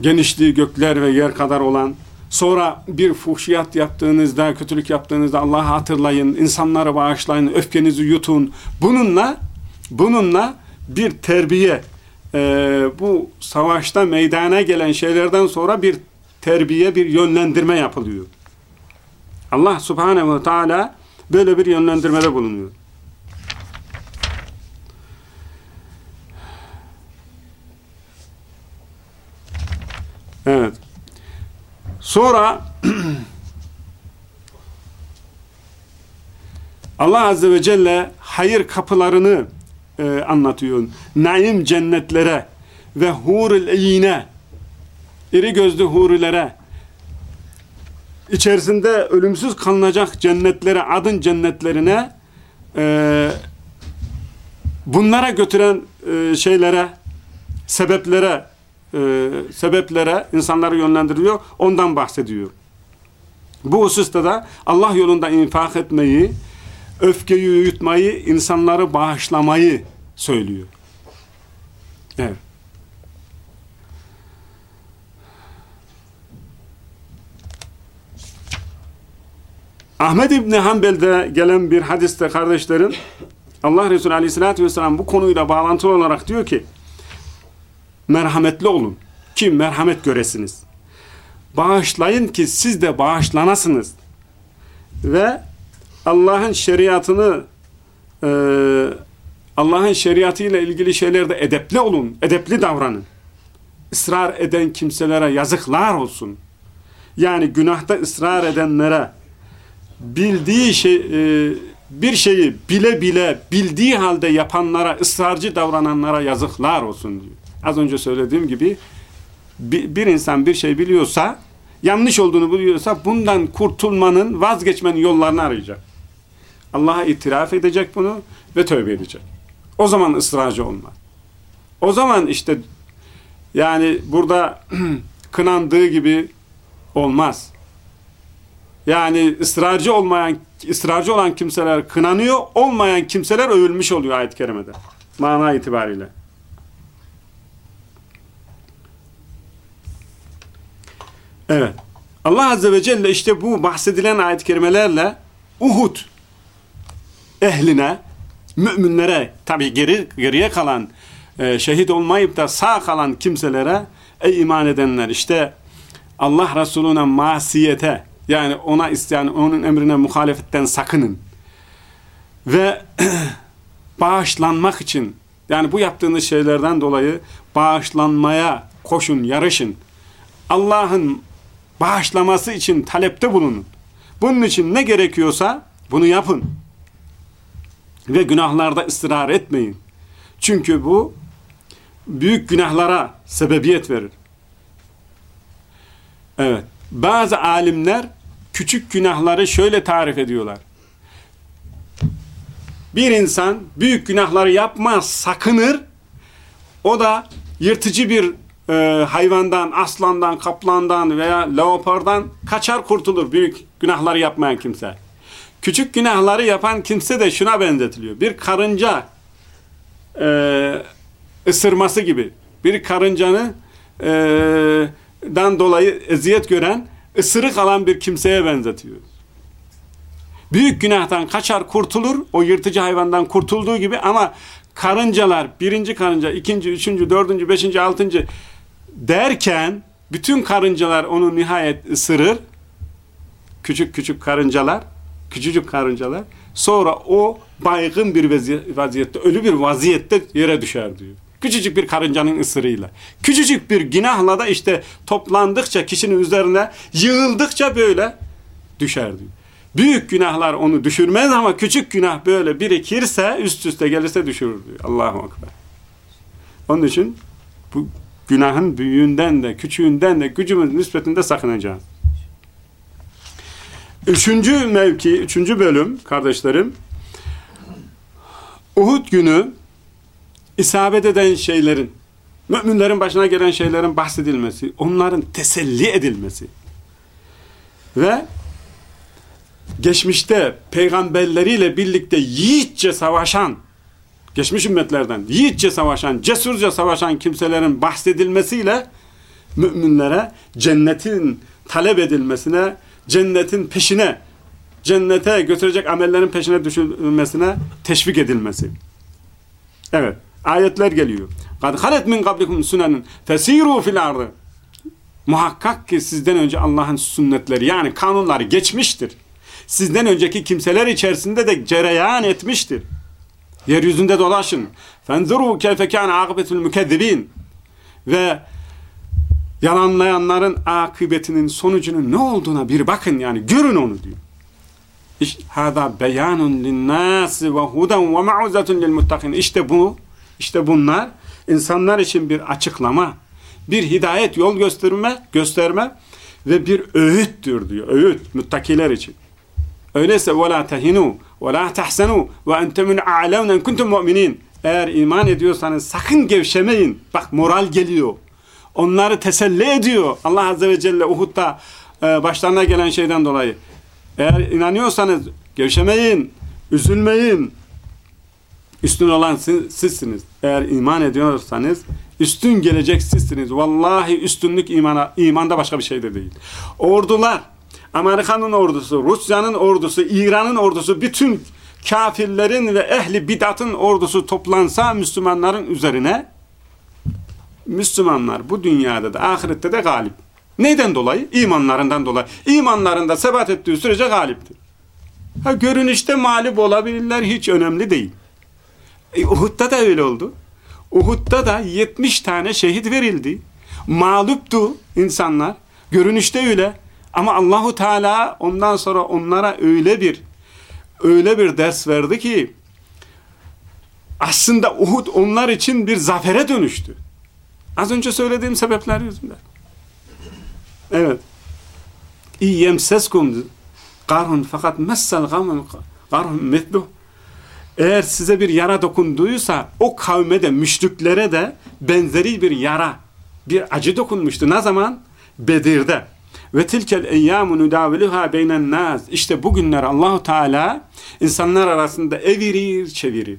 genişliği gökler ve yer kadar olan, sonra bir fuhşiyat yaptığınızda, kötülük yaptığınızda Allah'ı hatırlayın, insanlara bağışlayın, öfkenizi yutun. Bununla, bununla bir terbiye, e, bu savaşta meydana gelen şeylerden sonra bir terbiye, bir yönlendirme yapılıyor. Allah subhanehu ve teala böyle bir yönlendirmede bulunuyor. Evet. Sonra [clears throat] Allah Azze ve Celle hayır kapılarını e, anlatıyor. Naim cennetlere ve hurul iyine iri gözlü hurilere, içerisinde ölümsüz kalınacak cennetlere, adın cennetlerine, e, bunlara götüren e, şeylere, sebeplere, e, sebeplere insanları yönlendiriyor, ondan bahsediyor. Bu hususta da Allah yolunda infak etmeyi, öfkeyi yutmayı, insanları bağışlamayı söylüyor. Evet. Ahmed İbni Hanbel'de gelen bir hadiste kardeşlerin Allah Resulü Aleyhisselatü Vesselam bu konuyla bağlantılı olarak diyor ki merhametli olun ki merhamet göresiniz. Bağışlayın ki siz de bağışlanasınız. Ve Allah'ın şeriatını e, Allah'ın şeriatıyla ilgili şeylerde edepli olun, edepli davranın. Israr eden kimselere yazıklar olsun. Yani günahta ısrar edenlere bildiği şey e, bir şeyi bile bile bildiği halde yapanlara, ısrarcı davrananlara yazıklar olsun diyor. Az önce söylediğim gibi bir, insan bir şey biliyorsa, yanlış olduğunu biliyorsa bundan kurtulmanın, vazgeçmenin yollarını arayacak. Allah'a itiraf edecek bunu ve tövbe edecek. O zaman ısrarcı olmaz. O zaman işte yani burada [clears throat] kınandığı gibi olmaz. Yani ısrarcı olmayan ısrarcı olan kimseler kınanıyor, olmayan kimseler övülmüş oluyor ayet-i kerimede. Mana itibariyle. Evet. Allah Azze ve Celle işte bu bahsedilen ayet-i kerimelerle Uhud ehline, müminlere, tabi geri, geriye kalan, e, şehit olmayıp da sağ kalan kimselere, ey iman edenler işte Allah Resulüne masiyete, yani ona isteyen, onun emrine muhalefetten sakının. Ve [clears throat] bağışlanmak için, yani bu yaptığınız şeylerden dolayı bağışlanmaya koşun, yarışın. Allah'ın bağışlaması için talepte bulunun. Bunun için ne gerekiyorsa bunu yapın. Ve günahlarda ısrar etmeyin. Çünkü bu büyük günahlara sebebiyet verir. Evet. Bazı alimler küçük günahları şöyle tarif ediyorlar. Bir insan büyük günahları yapmaz, sakınır. O da yırtıcı bir e, hayvandan, aslandan, kaplandan veya leopardan kaçar kurtulur büyük günahları yapmayan kimse. Küçük günahları yapan kimse de şuna benzetiliyor. Bir karınca e, ısırması gibi. Bir karıncanı e, dan dolayı eziyet gören, ısırık alan bir kimseye benzetiyor. Büyük günahtan kaçar kurtulur, o yırtıcı hayvandan kurtulduğu gibi ama karıncalar, birinci karınca, ikinci, üçüncü, dördüncü, beşinci, altıncı derken bütün karıncalar onu nihayet ısırır. Küçük küçük karıncalar, küçücük karıncalar. Sonra o baygın bir vaziyette, ölü bir vaziyette yere düşer diyor. Küçücük bir karıncanın ısırığıyla. Küçücük bir günahla da işte toplandıkça kişinin üzerine yığıldıkça böyle düşer diyor. Büyük günahlar onu düşürmez ama küçük günah böyle birikirse üst üste gelirse düşürür diyor. Allahu Ekber. Onun için bu günahın büyüğünden de küçüğünden de gücümüz nispetinde sakınacağız. Üçüncü mevki, üçüncü bölüm kardeşlerim Uhud günü isabet eden şeylerin, müminlerin başına gelen şeylerin bahsedilmesi, onların teselli edilmesi ve geçmişte peygamberleriyle birlikte yiğitçe savaşan, geçmiş ümmetlerden yiğitçe savaşan, cesurca savaşan kimselerin bahsedilmesiyle müminlere cennetin talep edilmesine, cennetin peşine, cennete götürecek amellerin peşine düşülmesine teşvik edilmesi. Evet ayetler geliyor. Kad halet min kablikum sunanun fesiru fil ardı. Muhakkak ki sizden önce Allah'ın sünnetleri yani kanunları geçmiştir. Sizden önceki kimseler içerisinde de cereyan etmiştir. Yeryüzünde dolaşın. Fenzuru keyfe kâne akıbetul mükezzibin. Ve yalanlayanların akıbetinin sonucunun ne olduğuna bir bakın yani görün onu diyor. Hada beyanun linnâsi ve huden. İşte bu işte bunlar insanlar için bir açıklama, Bir hidayet, yol gösterme, gösterme ve bir öğüttür diyor. Öğüt, muttakiler için. Öyleyse وَلَا تَهِنُوا وَلَا تَحْسَنُوا وَاَنْتُمُنْ اَعْلَوْنَا كُنْتُمْ مُؤْمِنِينَ Eğer iman ediyorsanız sakın gevşemeyin. Bak moral geliyor. Onları teselli ediyor. Allah Azze ve Celle Uhud'da e, başlarına gelen şeyden dolayı. Eğer inanıyorsanız gevşemeyin, üzülmeyin. Üstün olan siz, sizsiniz. Eğer iman ediyorsanız üstün gelecek sizsiniz. Vallahi üstünlük imana, imanda başka bir şey de değil. Ordular, Amerika'nın ordusu, Rusya'nın ordusu, İran'ın ordusu, bütün kafirlerin ve ehli bidatın ordusu toplansa Müslümanların üzerine Müslümanlar bu dünyada da ahirette de galip. Neyden dolayı? İmanlarından dolayı. İmanlarında sebat ettiği sürece galiptir. Ha, görünüşte mağlup olabilirler hiç önemli değil. E, Uhud'da da öyle oldu. Uhud'da da 70 tane şehit verildi. Mağluptu insanlar. Görünüşte öyle. Ama Allahu Teala ondan sonra onlara öyle bir öyle bir ders verdi ki aslında Uhud onlar için bir zafere dönüştü. Az önce söylediğim sebepler yüzünden. Evet. İyemseskum karhun fakat messel gamın karhun mithluh eğer size bir yara dokunduysa o kavme de müşriklere de benzeri bir yara bir acı dokunmuştu. Ne zaman? Bedir'de. Ve tilkel eyyamu nudaviluha beynen nas. İşte bugünler Allahu Teala insanlar arasında evirir, çevirir.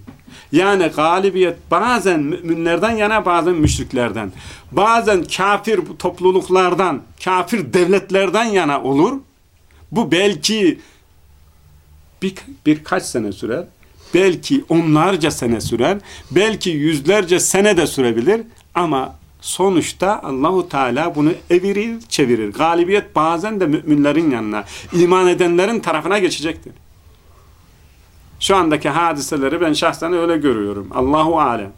Yani galibiyet bazen müminlerden yana bazen müşriklerden. Bazen kafir topluluklardan, kafir devletlerden yana olur. Bu belki bir, birkaç sene sürer. Belki onlarca sene sürer. Belki yüzlerce sene de sürebilir. Ama sonuçta Allahu Teala bunu evirir, çevirir. Galibiyet bazen de müminlerin yanına, iman edenlerin tarafına geçecektir. Şu andaki hadiseleri ben şahsen öyle görüyorum. Allahu alem.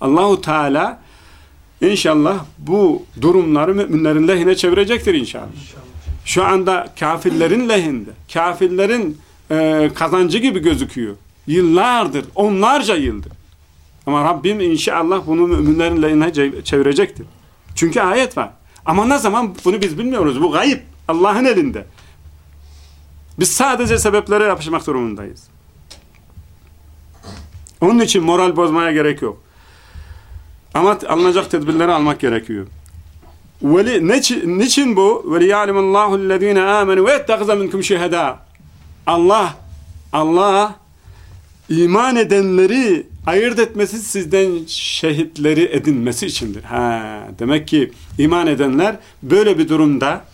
Allahu Teala inşallah bu durumları müminlerin lehine çevirecektir inşallah. Şu anda kafirlerin lehinde, kafirlerin e, kazancı gibi gözüküyor. Yıllardır, onlarca yıldır. Ama Rabbim inşallah bunu müminlerin lehine çevirecektir. Çünkü ayet var. Ama ne zaman bunu biz bilmiyoruz. Bu gayip. Allah'ın elinde. Biz sadece sebeplere yapışmak durumundayız. Onun için moral bozmaya gerek yok. Ama alınacak tedbirleri almak gerekiyor. Veli, niçin, niçin bu? وَلِيَعْلِمَ اللّٰهُ الَّذ۪ينَ آمَنُوا وَيَتَّغْزَ مِنْكُمْ شُهَدَى Allah, Allah iman edenleri ayırt etmesi sizden şehitleri edinmesi içindir. Ha, demek ki iman edenler böyle bir durumda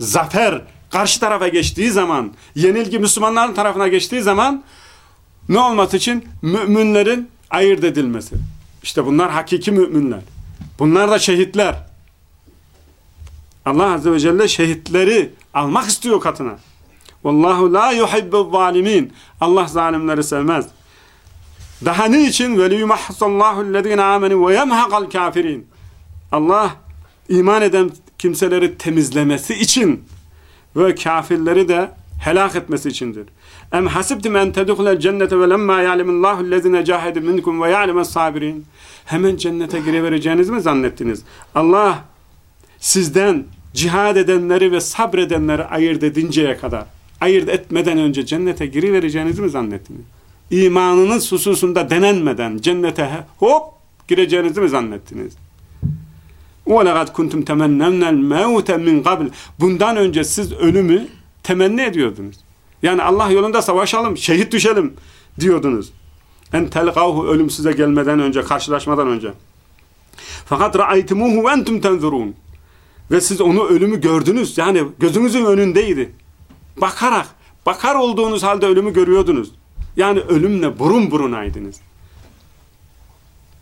zafer karşı tarafa geçtiği zaman, yenilgi Müslümanların tarafına geçtiği zaman ne olması için? Müminlerin ayırt edilmesi. İşte bunlar hakiki müminler. Bunlar da şehitler. Allah Azze ve Celle şehitleri almak istiyor katına. Vallahu la yuhibbu zalimin. Allah zalimleri sevmez. Daha ne için? Ve liyumahsallahu allazina amenu ve yemhaqal kafirin. Allah iman eden kimseleri temizlemesi için ve kafirleri de helak etmesi içindir. Em hasibtum en tedhulul cennete ve lemma ya'lemullahu allazina cahadu minkum ve ya'lemus sabirin. Hemen cennete girevereceğinizi mi zannettiniz? Allah sizden cihad edenleri ve sabredenleri ayırt edinceye kadar, ayırt etmeden önce cennete girivereceğinizi mi zannettiniz? İmanınız hususunda denenmeden cennete hop gireceğinizi mi zannettiniz? وَلَغَدْ كُنْتُمْ تَمَنَّوْنَ الْمَوْتَ مِنْ قَبْلِ Bundan önce siz ölümü temenni ediyordunuz. Yani Allah yolunda savaşalım, şehit düşelim diyordunuz. En telqavhu ölüm size gelmeden önce, karşılaşmadan önce. Fakat ra'aytumuhu ve entum tenzurun. Ve siz onu ölümü gördünüz. Yani gözünüzün önündeydi. Bakarak, bakar olduğunuz halde ölümü görüyordunuz. Yani ölümle burun burunaydınız.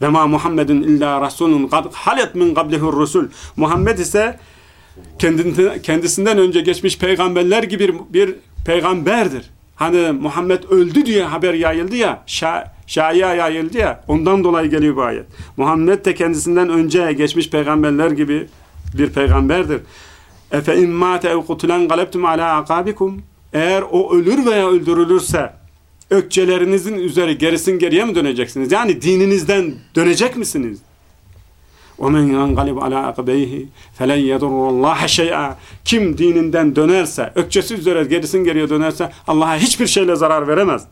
Ve ma Muhammedun illa rasulun kad halet min qablihur rusul. Muhammed ise kendisinden önce geçmiş peygamberler gibi bir, peygamberdir. Hani Muhammed öldü diye haber yayıldı ya, şa şaya yayıldı ya, ondan dolayı geliyor bu ayet. Muhammed de kendisinden önce geçmiş peygamberler gibi bir peygamberdir. Efe immâte ev kutulen galebtum ala akabikum. Eğer o ölür veya öldürülürse ökçelerinizin üzeri gerisin geriye mi döneceksiniz? Yani dininizden dönecek misiniz? وَمَنْ يَنْقَلِبْ عَلَى اَقْبَيْهِ فَلَنْ يَدُرُّ اللّٰهَ شَيْئًا Kim dininden dönerse, ökçesi üzere gerisin geriye dönerse Allah'a hiçbir şeyle zarar veremez.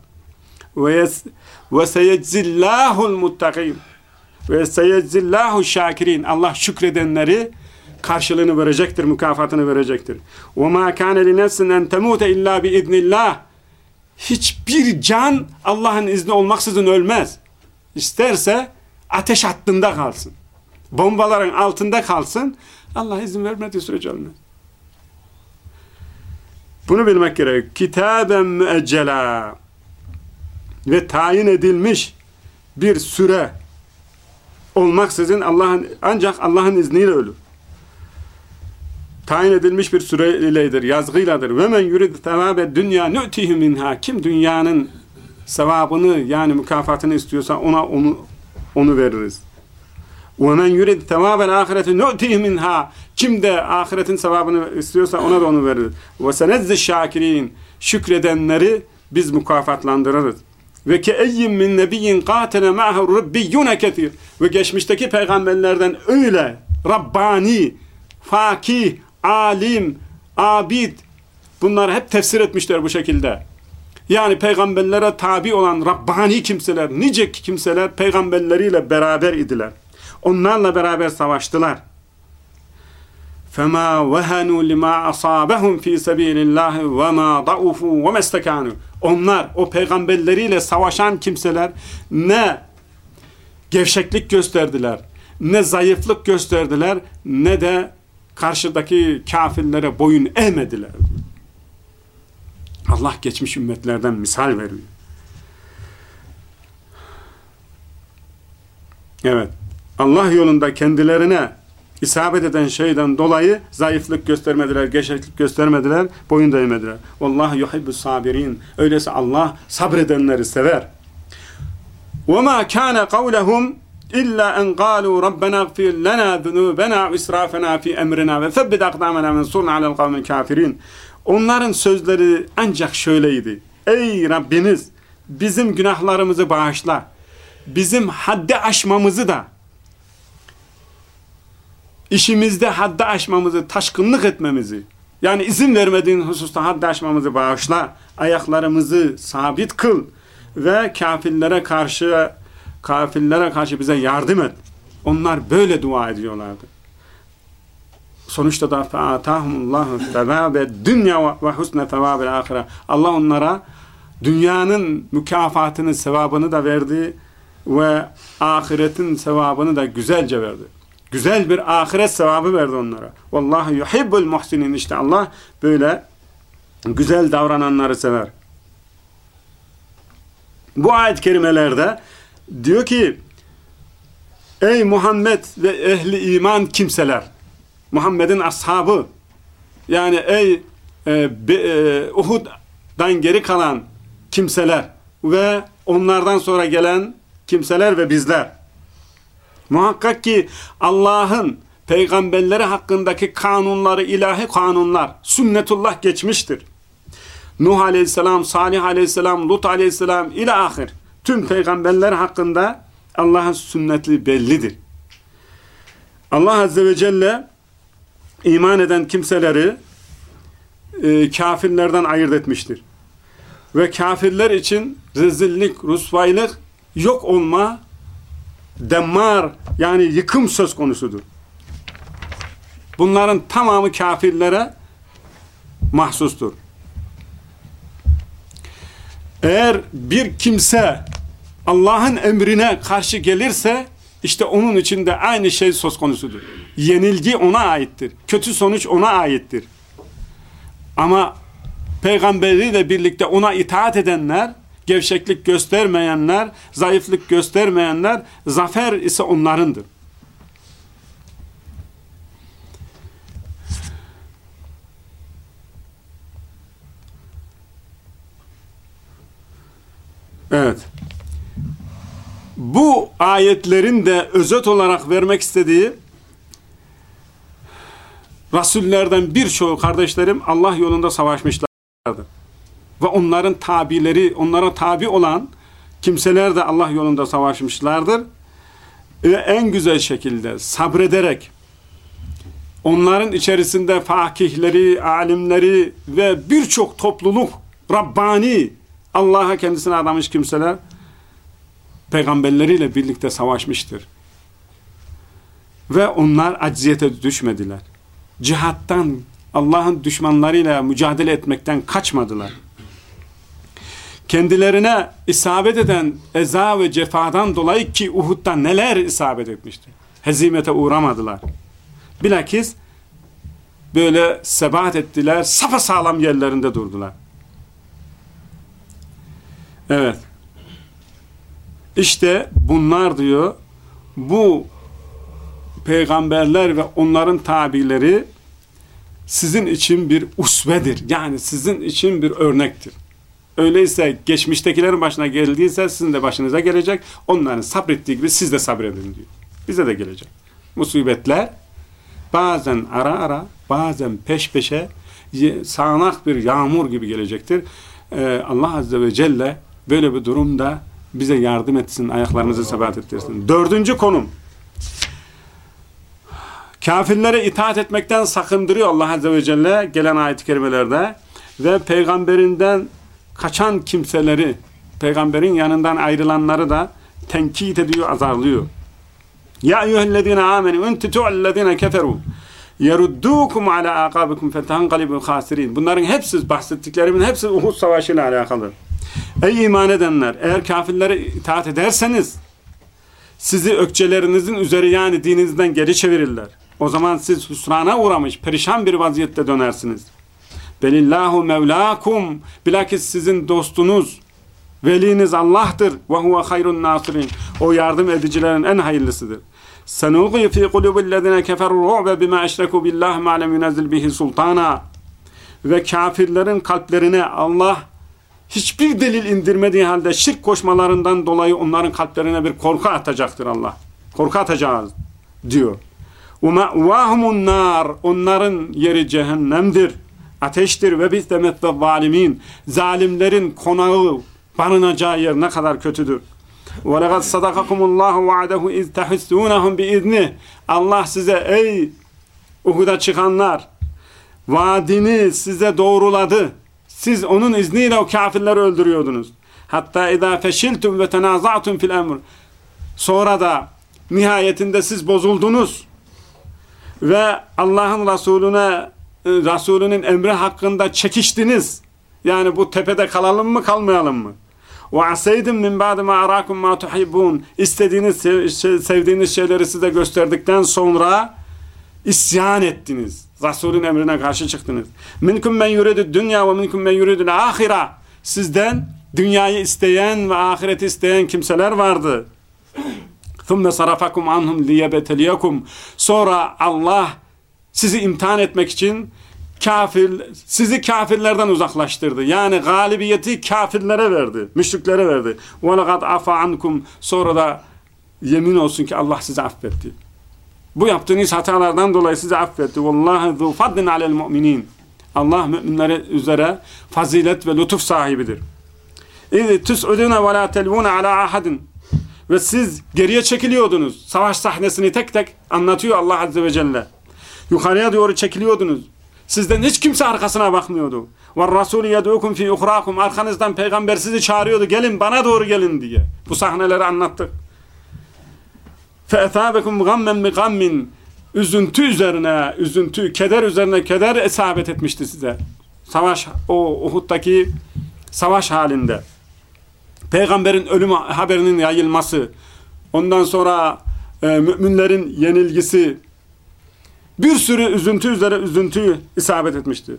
وَسَيَجْزِ اللّٰهُ الْمُتَّقِينَ وَسَيَجْزِ اللّٰهُ الشَّاكِرِينَ Allah şükredenleri karşılığını verecektir, mükafatını verecektir. وَمَا كَانَ لِنَفْسٍ اَنْ تَمُوتَ اِلَّا بِاِذْنِ اللّٰهِ Hiçbir can Allah'ın izni olmaksızın ölmez. İsterse ateş hattında kalsın. Bombaların altında kalsın. Allah izin vermediği sürece ölmez. Bunu bilmek gerek. Kitaben müeccela ve tayin edilmiş bir süre olmaksızın Allah'ın ancak Allah'ın izniyle ölür tayin edilmiş bir süreleydir, yazgıyladır. Ve men yurid sevabe dünya nü'tihi minha. Kim dünyanın sevabını yani mükafatını istiyorsa ona onu onu veririz. Ve men yurid sevabel ahireti nü'tihi minha. Kim de ahiretin sevabını istiyorsa ona da onu veririz. Ve senezzi şakirin. Şükredenleri biz mükafatlandırırız. Ve ke eyyim min nebiyyin qatele ma'hu rabbiyyune ketir. Ve geçmişteki peygamberlerden öyle Rabbani, fakih, alim, abid bunlar hep tefsir etmişler bu şekilde. Yani peygamberlere tabi olan Rabbani kimseler, nice kimseler peygamberleriyle beraber idiler. Onlarla beraber savaştılar. فَمَا وَهَنُوا لِمَا أَصَابَهُمْ ف۪ي سَب۪يلِ اللّٰهِ وَمَا ضَعُفُوا وَمَسْتَكَانُوا Onlar, o peygamberleriyle savaşan kimseler ne gevşeklik gösterdiler, ne zayıflık gösterdiler, ne de karşıdaki kafirlere boyun eğmediler. Allah geçmiş ümmetlerden misal veriyor. Evet. Allah yolunda kendilerine isabet eden şeyden dolayı zayıflık göstermediler, geçerlik göstermediler, boyun değmediler. Vallahu yuhibbu sabirin. Öyleyse Allah sabredenleri sever. وَمَا كَانَ قَوْلَهُمْ İlla en qalu rabbena gfir lana zunubena ve israfena fi emrina ve thabbit akdamena ve surna alel kavmil kafirin. Onların sözleri ancak şöyleydi. Ey Rabbimiz bizim günahlarımızı bağışla. Bizim haddi aşmamızı da işimizde haddi aşmamızı, taşkınlık etmemizi yani izin vermediğin hususta haddi aşmamızı bağışla. Ayaklarımızı sabit kıl ve kafirlere karşı kafirlere karşı bize yardım et. Onlar böyle dua ediyorlardı. Sonuçta da fe'atahumullahu sevabe dünya ve husne sevabil ahire. Allah onlara dünyanın mükafatını, sevabını da verdi ve ahiretin sevabını da güzelce verdi. Güzel bir ahiret sevabı verdi onlara. Vallahu yuhibbul muhsinin. işte Allah böyle güzel davrananları sever. Bu ayet-i kerimelerde Diyor ki ey Muhammed ve ehli iman kimseler Muhammed'in ashabı yani ey e, e, Uhud'dan geri kalan kimseler ve onlardan sonra gelen kimseler ve bizler muhakkak ki Allah'ın peygamberleri hakkındaki kanunları ilahi kanunlar sünnetullah geçmiştir. Nuh aleyhisselam, Salih aleyhisselam, Lut aleyhisselam ile ahir tüm peygamberler hakkında Allah'ın sünneti bellidir. Allah Azze ve Celle iman eden kimseleri e, kafirlerden ayırt etmiştir. Ve kafirler için rezillik, rusvaylık, yok olma, demmar yani yıkım söz konusudur. Bunların tamamı kafirlere mahsustur. Eğer bir kimse Allah'ın emrine karşı gelirse işte onun için de aynı şey söz konusudur. Yenilgi ona aittir. Kötü sonuç ona aittir. Ama peygamberiyle birlikte ona itaat edenler, gevşeklik göstermeyenler, zayıflık göstermeyenler, zafer ise onlarındır. Evet bu ayetlerin de özet olarak vermek istediği Rasullerden birçoğu kardeşlerim Allah yolunda savaşmışlardı. Ve onların tabileri, onlara tabi olan kimseler de Allah yolunda savaşmışlardır. ve en güzel şekilde sabrederek onların içerisinde fakihleri, alimleri ve birçok topluluk Rabbani Allah'a kendisine adamış kimseler peygamberleriyle birlikte savaşmıştır. Ve onlar acziyete düşmediler. Cihattan Allah'ın düşmanlarıyla mücadele etmekten kaçmadılar. Kendilerine isabet eden eza ve cefadan dolayı ki Uhud'da neler isabet etmişti. Hezimete uğramadılar. Bilakis böyle sebat ettiler, sağlam yerlerinde durdular. Evet. İşte bunlar diyor, bu peygamberler ve onların tabileri sizin için bir usvedir. Yani sizin için bir örnektir. Öyleyse geçmiştekilerin başına geldiyse sizin de başınıza gelecek. Onların sabrettiği gibi siz de sabredin diyor. Bize de gelecek. Musibetler bazen ara ara, bazen peş peşe sağanak bir yağmur gibi gelecektir. Ee, Allah Azze ve Celle böyle bir durumda bize yardım etsin, ayaklarımızı sebat ettirsin. Dördüncü konum. Kafirlere itaat etmekten sakındırıyor Allah Azze ve Celle gelen ayet-i kerimelerde ve peygamberinden kaçan kimseleri, peygamberin yanından ayrılanları da tenkit ediyor, azarlıyor. Ya eyyühellezine amenü entitu'allezine keferu yeruddukum ala akabikum fetanqalibu khasirin. Bunların hepsi bahsettiklerimin hepsi Uhud Savaşı ile alakalı. Ey iman edenler eğer kafirlere itaat ederseniz sizi ökçelerinizin üzeri yani dininizden geri çevirirler. O zaman siz husrana uğramış, perişan bir vaziyette dönersiniz. Belillahu mevlakum. Bilakis sizin dostunuz, veliniz Allah'tır. Ve huve hayrun nasirin. O yardım edicilerin en hayırlısıdır. Senulgi fi kulubillezine keferu ru'be bima eşreku billah ma lem yunezzil bihi sultana. Ve kafirlerin kalplerine Allah hiçbir delil indirmediği halde şirk koşmalarından dolayı onların kalplerine bir korku atacaktır Allah. Korku atacağız diyor. وَمَأْوَاهُمُ النَّارِ Onların yeri cehennemdir. Ateştir ve biz demet ve zalimin. Zalimlerin konağı, barınacağı yer ne kadar kötüdür. وَلَقَدْ صَدَقَكُمُ اللّٰهُ وَعَدَهُ اِذْ تَحُسُّونَهُمْ بِاِذْنِهِ Allah size ey Uhud'a çıkanlar vaadini size doğruladı. Siz onun izniyle o kafirleri öldürüyordunuz. Hatta اِذَا فَشِلْتُمْ وَتَنَازَعْتُمْ fil emr. Sonra da nihayetinde siz bozuldunuz ve Allah'ın Resulüne e, Resulünün emri hakkında çekiştiniz. Yani bu tepede kalalım mı kalmayalım mı? وَعَسَيْدِمْ مِنْ بَعْدِ مَا أَرَاكُمْ مَا تُحِبُّونَ İstediğiniz, sevdiğiniz şeyleri size gösterdikten sonra isyan ettiniz. Resulün emrine karşı çıktınız. مِنْكُمْ مَنْ يُرِدُ الدُّنْيَا وَمِنْكُمْ مَنْ يُرِدُ الْآخِرَةِ Sizden dünyayı isteyen ve ahireti isteyen kimseler vardı. ثُمَّ صَرَفَكُمْ عَنْهُمْ لِيَبَتَلِيَكُمْ Sonra Allah sizi imtihan etmek için kafir, sizi kafirlerden uzaklaştırdı. Yani galibiyeti kafirlere verdi, müşriklere verdi. وَلَقَدْ عَفَا عَنْكُمْ Sonra da yemin olsun ki Allah sizi affetti. Bu yaptığınız hatalardan dolayı sizi affetti. وَاللّٰهِ ذُو فَضْلٍ عَلَى الْمُؤْمِنِينَ Allah müminlere üzere fazilet ve lütuf sahibidir. اِذْ تُسْعُدُونَ وَلَا تَلْوُونَ عَلَى عَحَدٍ Ve siz geriye çekiliyordunuz. Savaş sahnesini tek tek anlatıyor Allah Azze ve Celle. Yukarıya doğru çekiliyordunuz. Sizden hiç kimse arkasına bakmıyordu. وَالرَّسُولِ يَدُوكُمْ فِي اُخْرَاكُمْ Arkanızdan peygamber sizi çağırıyordu. Gelin bana doğru gelin diye. Bu sahneleri anlattık. فَاَثَابَكُمْ غَمَّنْ بِغَمِّنْ Üzüntü üzerine, üzüntü, keder üzerine keder isabet etmişti size. Savaş, o Uhud'daki savaş halinde. Peygamberin ölüm haberinin yayılması, ondan sonra e, müminlerin yenilgisi, bir sürü üzüntü üzere üzüntüyü isabet etmişti.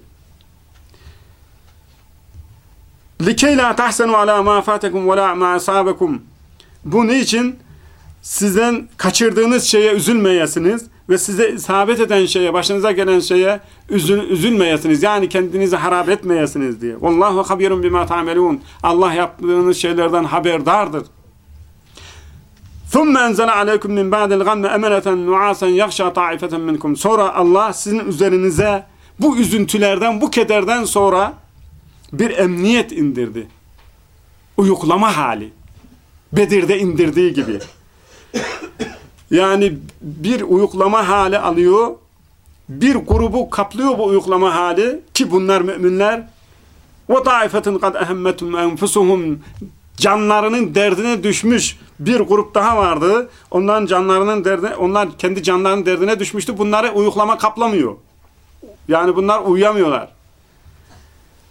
لِكَيْ لَا تَحْسَنُوا عَلَى مَا فَاتَكُمْ وَلَا مَا أَصَابَكُمْ Bu için sizden kaçırdığınız şeye üzülmeyesiniz ve size isabet eden şeye, başınıza gelen şeye üzül, üzülmeyesiniz. Yani kendinizi harap etmeyesiniz diye. Wallahu habirun bima ta'melun. Allah yaptığınız şeylerden haberdardır. ثُمَّ اَنْزَلَ عَلَيْكُمْ مِنْ بَعْدِ الْغَمَّ اَمَنَةً نُعَاسًا يَخْشَى طَائِفَةً مِنْكُمْ Sonra Allah sizin üzerinize bu üzüntülerden, bu kederden sonra bir emniyet indirdi. Uyuklama hali. Bedir'de indirdiği gibi. yani bir uyuklama hali alıyor. Bir grubu kaplıyor bu uyuklama hali ki bunlar müminler. Ve taifetun kad ehemmetum enfusuhum canlarının derdine düşmüş bir grup daha vardı. Onların canlarının derdine, onlar kendi canlarının derdine düşmüştü. Bunları uyuklama kaplamıyor. Yani bunlar uyuyamıyorlar.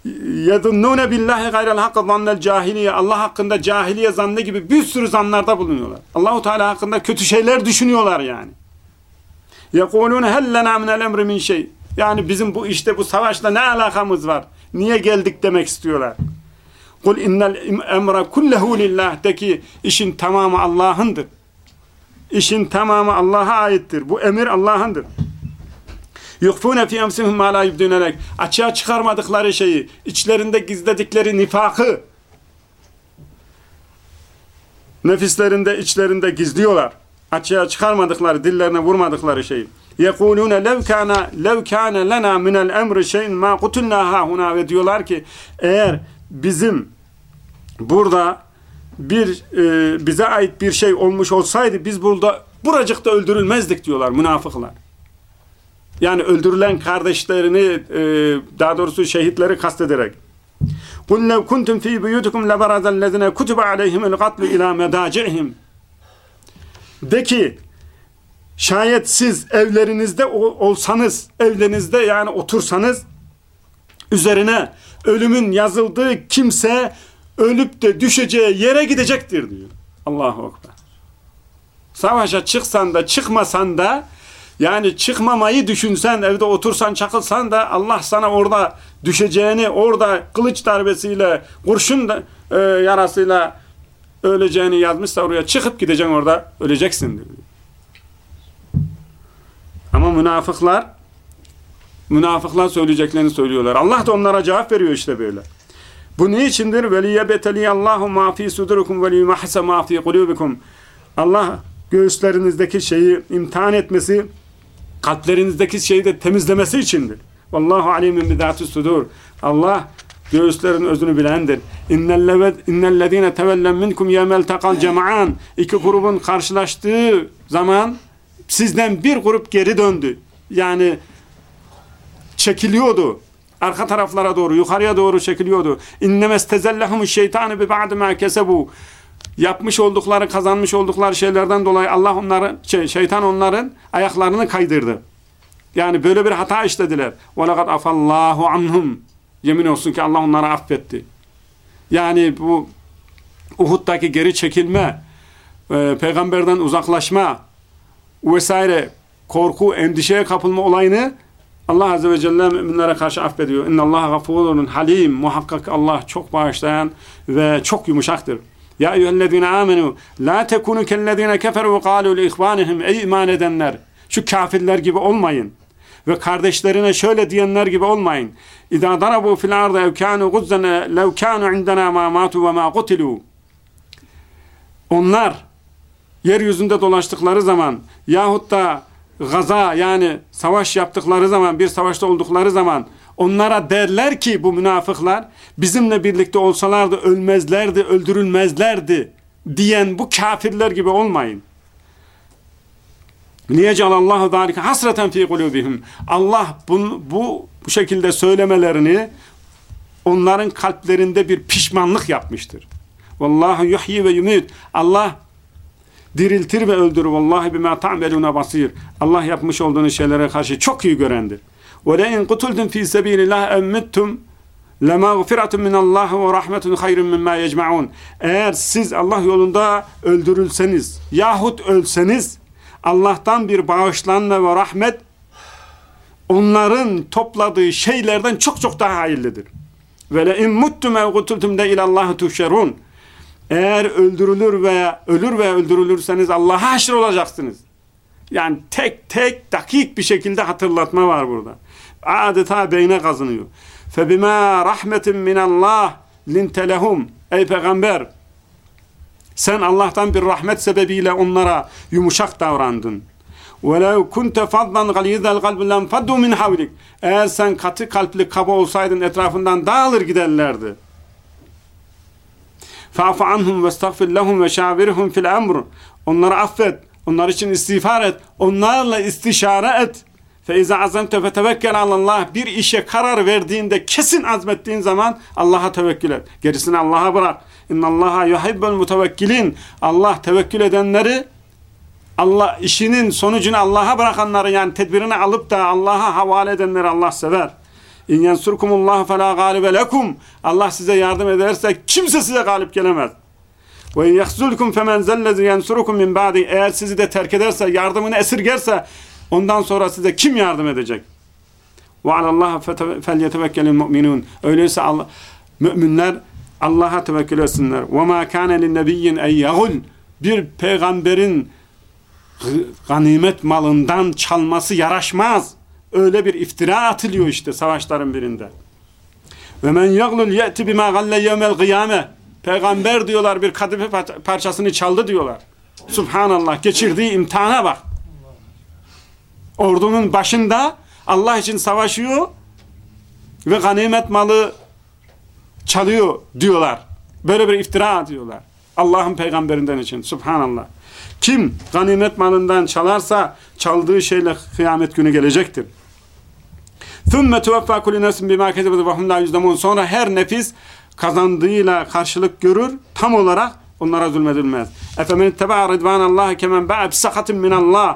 يَذُنُّونَ billahi gayrel hakkı zannel cahiliye. Allah hakkında cahiliye zannı gibi bir sürü zanlarda bulunuyorlar. Allahu Teala hakkında kötü şeyler düşünüyorlar yani. يَقُولُونَ هَلْ لَنَا مِنَ الْاَمْرِ مِنْ şey. Yani bizim bu işte bu savaşla ne alakamız var? Niye geldik demek istiyorlar. Kul innel emra kullehu lillah de ki işin tamamı Allah'ındır. İşin tamamı Allah'a aittir. Bu emir Allah'ındır. Yukfune fi emsihum ma la yubdunelek. Açığa çıkarmadıkları şeyi, içlerinde gizledikleri nifakı nefislerinde, içlerinde gizliyorlar. Açığa çıkarmadıkları, dillerine vurmadıkları şeyi. Kana lev kana lena min el emri şey'in ma kutulna ha huna ve diyorlar ki eğer bizim burada bir e, bize ait bir şey olmuş olsaydı biz burada buracıkta öldürülmezdik diyorlar münafıklar Yani öldürülen kardeşlerini e, daha doğrusu şehitleri kastederek. قُلْ لَوْ كُنْتُمْ ف۪ي بُيُوتُكُمْ لَبَرَزَ الَّذِينَ كُتُبَ عَلَيْهِمُ الْقَتْلُ اِلَى مَدَاجِعِهِمْ De ki şayet siz evlerinizde olsanız, evlerinizde yani otursanız üzerine ölümün yazıldığı kimse ölüp de düşeceği yere gidecektir diyor. Allahu Ekber. Savaşa çıksan da çıkmasan da yani çıkmamayı düşünsen, evde otursan, çakılsan da Allah sana orada düşeceğini, orada kılıç darbesiyle, kurşun da, e, yarasıyla öleceğini yazmışsa oraya çıkıp gideceksin orada, öleceksin. Ama münafıklar münafıklar söyleyeceklerini söylüyorlar. Allah da onlara cevap veriyor işte böyle. Bu ne içindir? Veliyebeteli Allahu ma fi sudurukum ve liyumahsa ma fi. Allah göğüslerinizdeki şeyi imtihan etmesi kalplerinizdeki şeyi de temizlemesi içindir. Vallahu alimin bidatü sudur. Allah göğüslerin özünü bilendir. İnnellezine tevellen minkum yemel takal cema'an. İki grubun karşılaştığı zaman sizden bir grup geri döndü. Yani çekiliyordu. Arka taraflara doğru, yukarıya doğru çekiliyordu. İnnemes tezellehum şeytanı bi ba'd ma kesebu Yapmış oldukları, kazanmış oldukları şeylerden dolayı Allah onları, şey, şeytan onların ayaklarını kaydırdı. Yani böyle bir hata işlediler. وَلَقَدْ afallahu anhum. Yemin olsun ki Allah onları affetti. Yani bu Uhud'daki geri çekilme, e, peygamberden uzaklaşma vesaire korku, endişeye kapılma olayını Allah Azze ve Celle müminlere karşı affediyor. İnna Allah gafurun halim. Muhakkak Allah çok bağışlayan ve çok yumuşaktır. Ya eyyühellezine amenu la tekunu kellezine keferu ve kalu li ihvanihim. Ey iman edenler şu kafirler gibi olmayın. Ve kardeşlerine şöyle diyenler gibi olmayın. İza darabu fil arda ev kanu guzzen lev kanu indena ma matu ve ma kutilu. Onlar yeryüzünde dolaştıkları zaman yahut da gaza yani savaş yaptıkları zaman, bir savaşta oldukları zaman onlara derler ki bu münafıklar bizimle birlikte olsalardı ölmezlerdi, öldürülmezlerdi diyen bu kafirler gibi olmayın. Allahu zâlike hasreten fî kulûbihim. Allah bu, bu, bu şekilde söylemelerini onların kalplerinde bir pişmanlık yapmıştır. Vallahu yuhyi ve yumit. Allah diriltir ve öldürür. Vallahi bima ta'meluna basir. Allah yapmış olduğunuz şeylere karşı çok iyi görendir. Ve in qutultum fi sabilillah emmittum lemağfiratun min Allah ve rahmetun hayrun mimma yecmaun. Eğer siz Allah yolunda öldürülseniz yahut ölseniz Allah'tan bir bağışlanma ve rahmet onların topladığı şeylerden çok çok daha hayırlıdır. Ve le in muttum ev qutultum de. Eğer öldürülür veya ölür veya öldürülürseniz Allah'a haşr olacaksınız. Yani tek tek dakik bir şekilde hatırlatma var burada Adeta beyne kazınıyor. فَبِمَا رَحْمَةٍ مِنَ اللّٰهِ لِنْتَ لَهُمْ Ey peygamber sen Allah'tan bir rahmet sebebiyle onlara yumuşak davrandın. وَلَوْ كُنْتَ فَضَّنْ غَلِيذَ الْقَلْبِ لَمْ فَدُّوا مِنْ حَوْلِكَ Eğer sen katı kalpli kaba olsaydın etrafından dağılır giderlerdi. فَعْفَ عَنْهُمْ وَاسْتَغْفِرْ لَهُمْ وَشَاوِرْهُمْ فِي الْأَمْرِ Onları affet. Onlar için istiğfar et. Onlarla istişare et. Feiza azamte fe tevekkel Allah. Bir işe karar verdiğinde kesin azmettiğin zaman Allah'a tevekkül et. Gerisini Allah'a bırak. İnnallaha yuhibbul mutevekkilin. Allah tevekkül edenleri Allah işinin sonucunu Allah'a bırakanları yani tedbirini alıp da Allah'a havale edenleri Allah sever. İn yensurkumullahu fela galibe lekum. Allah size yardım ederse kimse size galip gelemez. Ve yahzulkum femen zellezi yensurukum min ba'di. Eğer sizi de terk ederse, yardımını esirgerse ondan sonra size kim yardım edecek? Ve alallaha felyetevekkelil mu'minun. Öyleyse Allah müminler Allah'a tevekkül etsinler. Lin nebiyyin en yagul. Bir peygamberin ganimet malından çalması yaraşmaz. Öyle bir iftira atılıyor işte savaşların birinde. Ve men yaglul ye'ti bima galle yevmel kıyame. Peygamber diyorlar bir kadife parçasını çaldı diyorlar. Subhanallah geçirdiği imtihana bak. Ordunun başında Allah için savaşıyor ve ganimet malı çalıyor diyorlar. Böyle bir iftira atıyorlar. Allah'ın peygamberinden için. Subhanallah. Kim ganimet malından çalarsa çaldığı şeyle kıyamet günü gelecektir. ثُمَّ تُوَفَّا كُلُّ نَفْسٍ بِمَا كَسَبَتْ وَهُمْ لَا يُظْلَمُونَ Sonra her nefis kazandığıyla karşılık görür. Tam olarak onlara zulmedilmez. اَفَمَنْ اتَّبَعَ رِدْوَانَ اللّٰهِ كَمَنْ بَعَ بِسَخَةٍ مِنَ اللّٰهِ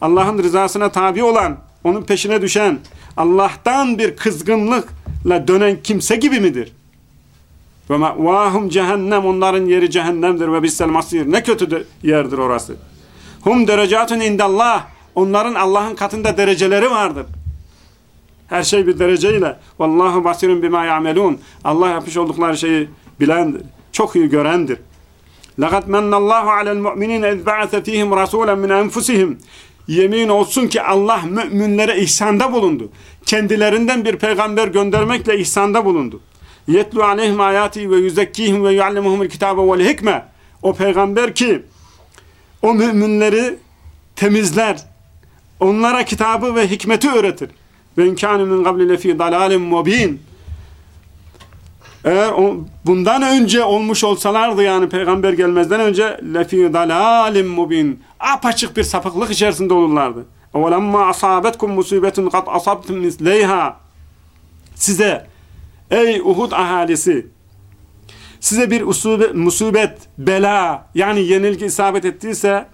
Allah'ın rızasına tabi olan, onun peşine düşen, Allah'tan bir kızgınlıkla dönen kimse gibi midir? Ve ma'vahum cehennem onların yeri cehennemdir ve bissel masir. Ne kötü yerdir orası. Hum derecatun indallah. Onların Allah'ın katında dereceleri vardır. Her şey bir dereceyle. Vallahu basirun bima ya'melun. Allah yapmış oldukları şeyi bilendir. Çok iyi görendir. Laqad mennallahu alel mu'minin iz ba'ase fihim rasulen min enfusihim Yemin olsun ki Allah müminlere ihsanda bulundu. Kendilerinden bir peygamber göndermekle ihsanda bulundu. Yetlu aleyhim ayati ve yüzekkihim ve yuallimuhumul kitabe vel hikme. O peygamber ki o müminleri temizler. Onlara kitabı ve hikmeti öğretir. Ve inkâne min gabli lefî dalâlim mubîn eğer o, bundan önce olmuş olsalardı yani peygamber gelmezden önce lefi dalalim mubin apaçık bir sapıklık içerisinde olurlardı. Evelemma asabetkum musibetun kat asabtum misleyha size ey Uhud ahalisi size bir usube, musibet, bela yani yenilgi isabet ettiyse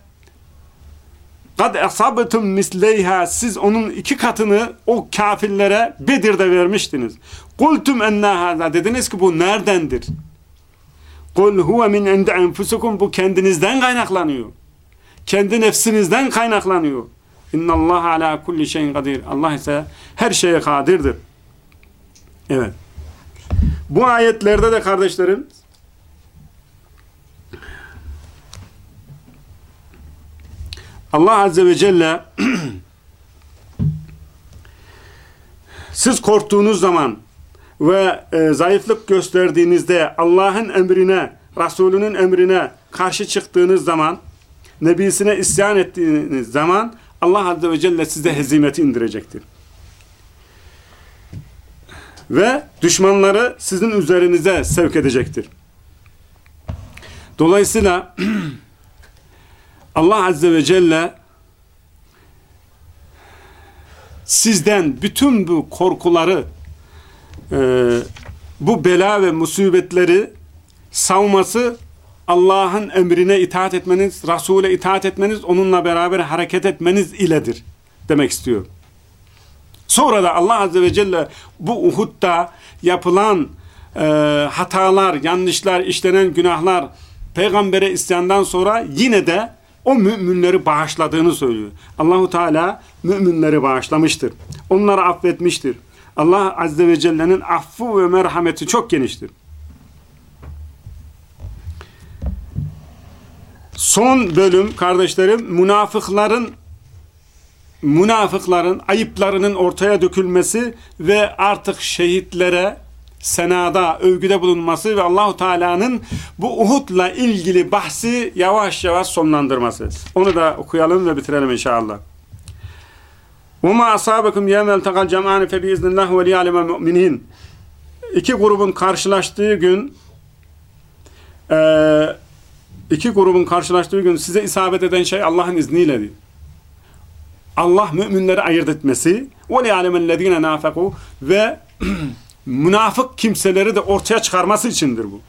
kad asabtum misleyha siz onun iki katını o kafirlere Bedir'de vermiştiniz. Kultum enna hâzâ dediniz ki bu neredendir? Kul huve min indi enfusukum bu kendinizden kaynaklanıyor. Kendi nefsinizden kaynaklanıyor. İnnallâhe alâ kulli şeyin kadir. Allah ise her şeye kadirdir. Evet. Bu ayetlerde de kardeşlerim Allah Azze ve Celle [clears throat] siz korktuğunuz zaman ve e, zayıflık gösterdiğinizde Allah'ın emrine, Resulünün emrine karşı çıktığınız zaman, Nebisine isyan ettiğiniz zaman Allah Azze ve Celle size hezimeti indirecektir ve düşmanları sizin üzerinize sevk edecektir. Dolayısıyla [clears throat] Allah Azze ve Celle sizden bütün bu korkuları e, bu bela ve musibetleri savması Allah'ın emrine itaat etmeniz, Resul'e itaat etmeniz, onunla beraber hareket etmeniz iledir demek istiyor. Sonra da Allah Azze ve Celle bu Uhud'da yapılan e, hatalar, yanlışlar, işlenen günahlar peygambere isyandan sonra yine de o müminleri bağışladığını söylüyor. Allahu Teala müminleri bağışlamıştır. Onları affetmiştir. Allah Azze ve Celle'nin affı ve merhameti çok geniştir. Son bölüm kardeşlerim münafıkların münafıkların ayıplarının ortaya dökülmesi ve artık şehitlere senada, övgüde bulunması ve Allahu Teala'nın bu Uhud'la ilgili bahsi yavaş yavaş sonlandırması. Onu da okuyalım ve bitirelim inşallah. وَمَا أَصَابَكُمْ يَوْمَ الْتَقَى الْجَمْعَانِ فَبِإِذْنِ اللّٰهِ وَلِيَعْلَمَ الْمُؤْمِنِينَ İki grubun karşılaştığı gün e, iki grubun karşılaştığı gün size isabet eden şey Allah'ın izniyle Allah müminleri ayırt etmesi وَلِيَعْلَمَ الَّذ۪ينَ نَافَقُوا ve [clears throat] münafık kimseleri de ortaya çıkarması içindir bu.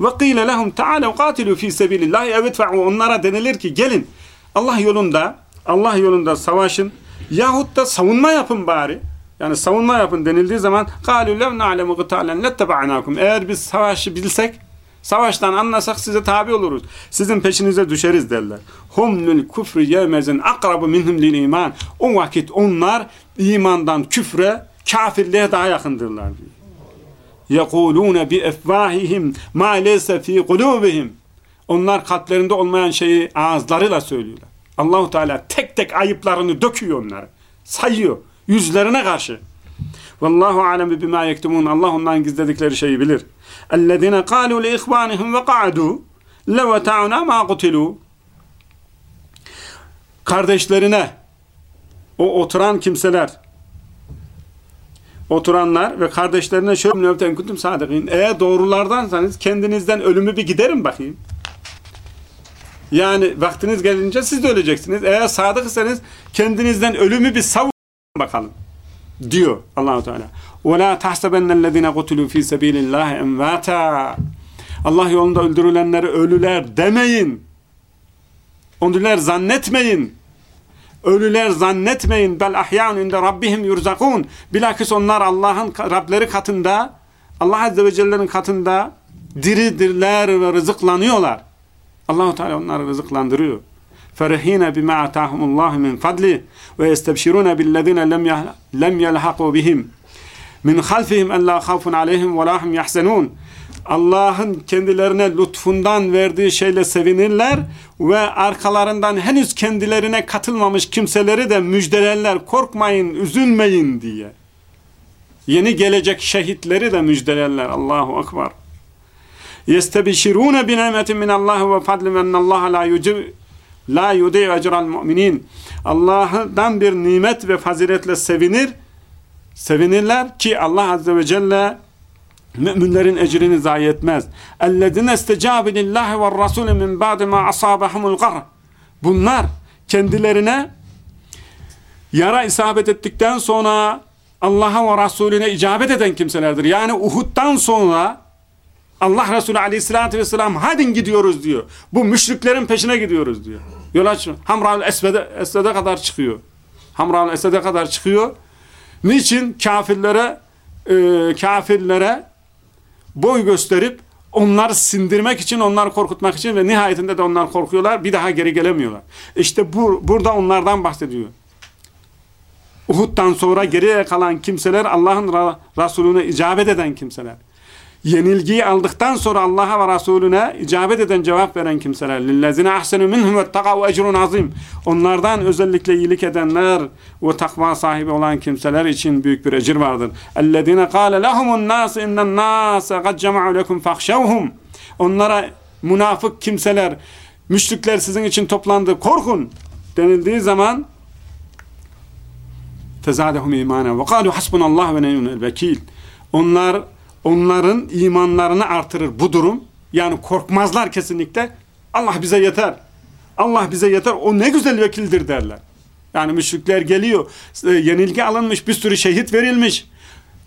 Ve kıyle lehum taalev katilu fi sebilillah evet onlara denilir ki gelin Allah yolunda Allah yolunda savaşın yahut da savunma yapın bari. Yani savunma yapın denildiği zaman قَالُوا لَوْ نَعْلَمُ قِتَالًا لَتَّبَعْنَاكُمْ Eğer biz savaşı bilsek, savaştan anlasak size tabi oluruz. Sizin peşinize düşeriz derler. هُمْ لِلْكُفْرِ يَوْمَزٍ اَقْرَبُ مِنْهُمْ لِلْاِيمَانِ O vakit onlar imandan küfre, kafirliğe daha yakındırlar diyor. يَقُولُونَ بِاَفْوَاهِهِمْ مَا لَيْسَ ف۪ي قُلُوبِهِمْ Onlar kalplerinde olmayan şeyi ağızlarıyla söylüyorlar. Allahu Teala tek tek ayıplarını döküyor onları. Sayıyor yüzlerine karşı. Vallahu alem bima yektumun. Allah ondan gizledikleri şeyi bilir. Ellezine kalu li ihvanihim ve qa'du lev ta'una ma qutilu. Kardeşlerine o oturan kimseler oturanlar ve kardeşlerine şöyle nöbeten kuntum sadıkın. Eğer doğrulardansanız kendinizden ölümü bir giderin bakayım. Yani vaktiniz gelince siz de öleceksiniz. Eğer sadık iseniz kendinizden ölümü bir savun bakalım diyor Allahu Teala. Ve la tahsabennellezine kutulu fi sabilillah emvata. Allah yolunda öldürülenleri ölüler demeyin. Ölüler zannetmeyin. Ölüler zannetmeyin. Bel ahyan inde rabbihim yurzakun. Bilakis onlar Allah'ın Rableri katında, Allah Azze ve Celle'nin katında diridirler ve rızıklanıyorlar. Allahu Teala onları rızıklandırıyor. Ferihine bima atahumullahu min fadli ve yestebşiruna billezine lem lem yelhaqu bihim min halfihim en la khafun aleyhim ve lahum. Allah'ın kendilerine lütfundan verdiği şeyle sevinirler ve arkalarından henüz kendilerine katılmamış kimseleri de müjdelerler. Korkmayın, üzülmeyin diye. Yeni gelecek şehitleri de müjdelerler. Allahu Akbar يَسْتَبِشِرُونَ بِنَعْمَةٍ مِنَ اللّٰهِ وَفَضْلٍ وَاَنَّ اللّٰهَ لَا يُجِبْ La yudi ecral müminin. Allah'tan bir nimet ve faziletle sevinir. Sevinirler ki Allah azze ve celle müminlerin ecrini zayi etmez. اَلَّذِينَ اسْتَجَابِ لِلّٰهِ وَالرَّسُولِ مِنْ بَعْدِ مَا أَصَابَهُمُ الْغَرَ Bunlar kendilerine yara isabet ettikten sonra Allah'a ve Resulüne icabet eden kimselerdir. Yani Uhud'dan sonra Allah Resulü aleyhissalatü vesselam hadi gidiyoruz diyor. Bu müşriklerin peşine gidiyoruz diyor. Yol aç. Hamra'l Esved'e Esved'e kadar çıkıyor. Hamra'l Esved'e kadar çıkıyor. Niçin? Kafirlere e, kafirlere boy gösterip onları sindirmek için, onları korkutmak için ve nihayetinde de onlar korkuyorlar. Bir daha geri gelemiyorlar. İşte bu, burada onlardan bahsediyor. Uhud'dan sonra geriye kalan kimseler Allah'ın Resulüne icabet eden kimseler yenilgiyi aldıktan sonra Allah'a ve Resulüne icabet eden cevap veren kimseler lillezine ahsenu minhum vettakav ecrun azim. Onlardan özellikle iyilik edenler ve takva sahibi olan kimseler için büyük bir ecir vardır. Ellezine kâle lehumun nas innen nâse kad cema'u lekum fahşevhum onlara münafık kimseler müşrikler sizin için toplandı korkun. denildiği zaman tezadehum imana ve kâlu hasbunallah ve neyyunel vekil onlar onların imanlarını artırır bu durum. Yani korkmazlar kesinlikle. Allah bize yeter. Allah bize yeter. O ne güzel vekildir derler. Yani müşrikler geliyor. E, yenilgi alınmış. Bir sürü şehit verilmiş.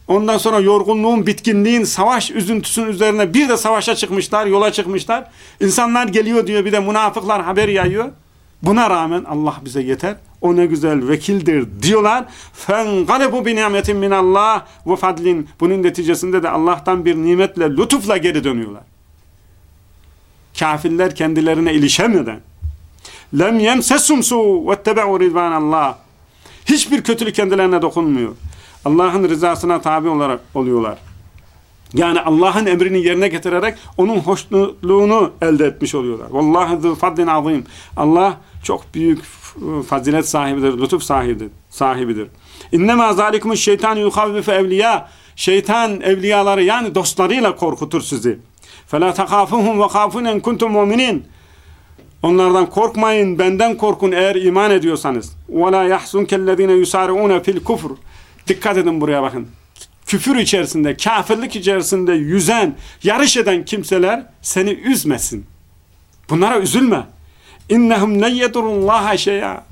Ondan sonra yorgunluğun, bitkinliğin, savaş üzüntüsünün üzerine bir de savaşa çıkmışlar, yola çıkmışlar. İnsanlar geliyor diyor bir de münafıklar haber yayıyor. Buna rağmen Allah bize yeter. O ne güzel vekildir diyorlar. فَنْقَلَبُ بِنِعْمَةٍ مِنَ اللّٰهِ وَفَدْلٍ Bunun neticesinde de Allah'tan bir nimetle, lütufla geri dönüyorlar. Kafirler kendilerine ilişemeden lem yemsesum su vettebe'u ridvanallah hiçbir kötülük kendilerine dokunmuyor. Allah'ın rızasına tabi olarak oluyorlar. Yani Allah'ın emrini yerine getirerek onun hoşnutluğunu elde etmiş oluyorlar. Vallahi zı fadlin azim. Allah çok büyük fazilet sahibidir, lütuf sahibidir. sahibidir. İnnemâ zâlikumuş şeytan yukavvife evliya. Şeytan evliyaları yani dostlarıyla korkutur sizi. فَلَا تَخَافُهُمْ وَخَافُنْ اَنْ كُنْتُمْ مُؤْمِنِينَ Onlardan korkmayın, benden korkun eğer iman ediyorsanız. وَلَا يَحْسُنْ كَالَّذ۪ينَ يُسَارِعُونَ fil kufr. Dikkat edin buraya bakın. Küfür içerisinde, kafirlik içerisinde yüzen, yarış eden kimseler seni üzmesin. Bunlara üzülme. İnnehum yedurullaha şey'a.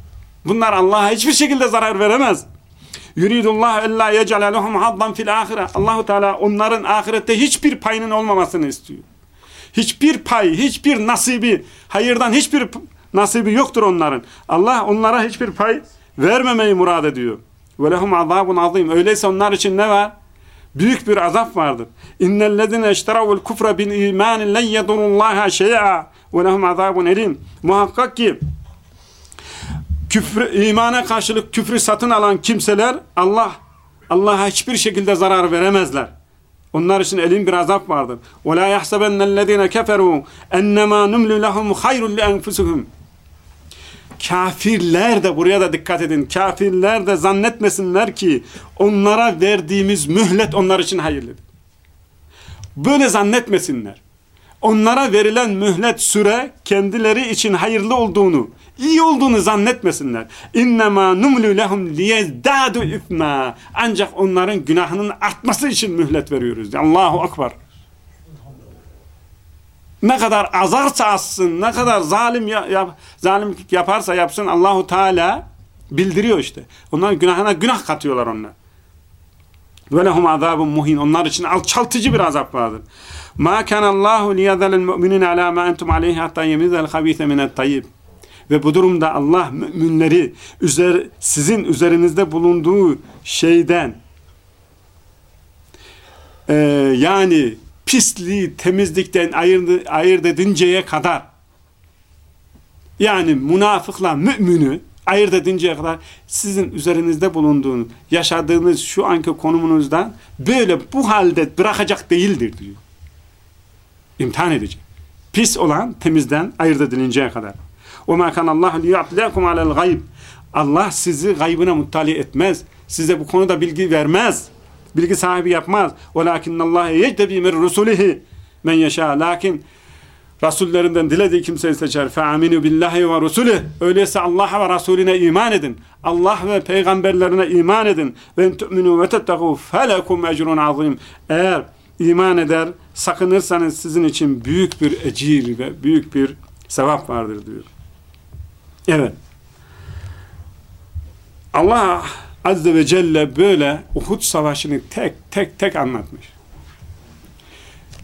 Bunlar Allah'a hiçbir şekilde zarar veremez. Yuridullah ella yec'ale lehum haddan fil ahire. Allahu Teala onların ahirette hiçbir payının olmamasını istiyor. Hiçbir pay, hiçbir nasibi, hayırdan hiçbir nasibi yoktur onların. Allah onlara hiçbir pay vermemeyi murad ediyor. Ve lehum azabun azim. Öyleyse onlar için ne var? Büyük bir azap vardır. İnnellezine eşteravul kufra bin imanin len yedurullaha şey'a ve lehum azabun elim. Muhakkak ki küfür, imana karşılık küfrü satın alan kimseler Allah Allah'a hiçbir şekilde zarar veremezler. Onlar için elin bir azap vardır. وَلَا يَحْسَبَنَّ الَّذ۪ينَ كَفَرُوا اَنَّمَا نُمْلُ لَهُمْ خَيْرٌ لِأَنْفُسُهُمْ Kafirler de buraya da dikkat edin. Kafirler de zannetmesinler ki onlara verdiğimiz mühlet onlar için hayırlıdır. Böyle zannetmesinler. Onlara verilen mühlet süre kendileri için hayırlı olduğunu, iyi olduğunu zannetmesinler. İnnemâ numlu lehum liyezdâdu ifmâ. Ancak onların günahının artması için mühlet veriyoruz. Allahu Akbar. Ne kadar azarsa azsın, ne kadar zalim yap, zalimlik yaparsa yapsın Allahu Teala bildiriyor işte. Onların günahına günah katıyorlar onlar. Ve lehum azabun muhin. Onlar için alçaltıcı bir azap vardır. Ma kana Allahu liyazelel mu'minin ala ma entum aleyhi hatta yemizel habise minet tayyib. Ve bu durumda Allah müminleri üzer, sizin üzerinizde bulunduğu şeyden e, yani pisliği temizlikten ayırt, ayırt edinceye kadar yani münafıkla mümini ayırt edinceye kadar sizin üzerinizde bulunduğunuz, yaşadığınız şu anki konumunuzdan böyle bu halde bırakacak değildir diyor. İmtihan edecek. Pis olan temizden ayırt edilinceye kadar. وَمَا كَانَ اللّٰهُ لِيَعْتِلَيْكُمْ عَلَى الْغَيْبِ Allah sizi gaybına muttali etmez. Size bu konuda bilgi vermez. Bilgi sahibi yapmaz. وَلَاكِنَّ اللّٰهِ يَجْدَب۪ي مِنْ رُسُولِهِ men yaşa. Lakin Resullerinden dilediği kimseyi seçer. فَاَمِنُوا بِاللّٰهِ وَرُسُولِهِ Öyleyse Allah'a ve Resulüne iman edin. Allah ve peygamberlerine iman edin. وَاَنْ تُؤْمِنُوا وَتَتَّقُوا فَلَكُمْ اَجْرٌ عَظِيمٌ Eğer iman eder, sakınırsanız sizin için büyük bir ecir ve büyük bir sevap vardır diyor. Evet. Allah Azze ve Celle böyle Uhud Savaşı'nı tek tek tek anlatmış.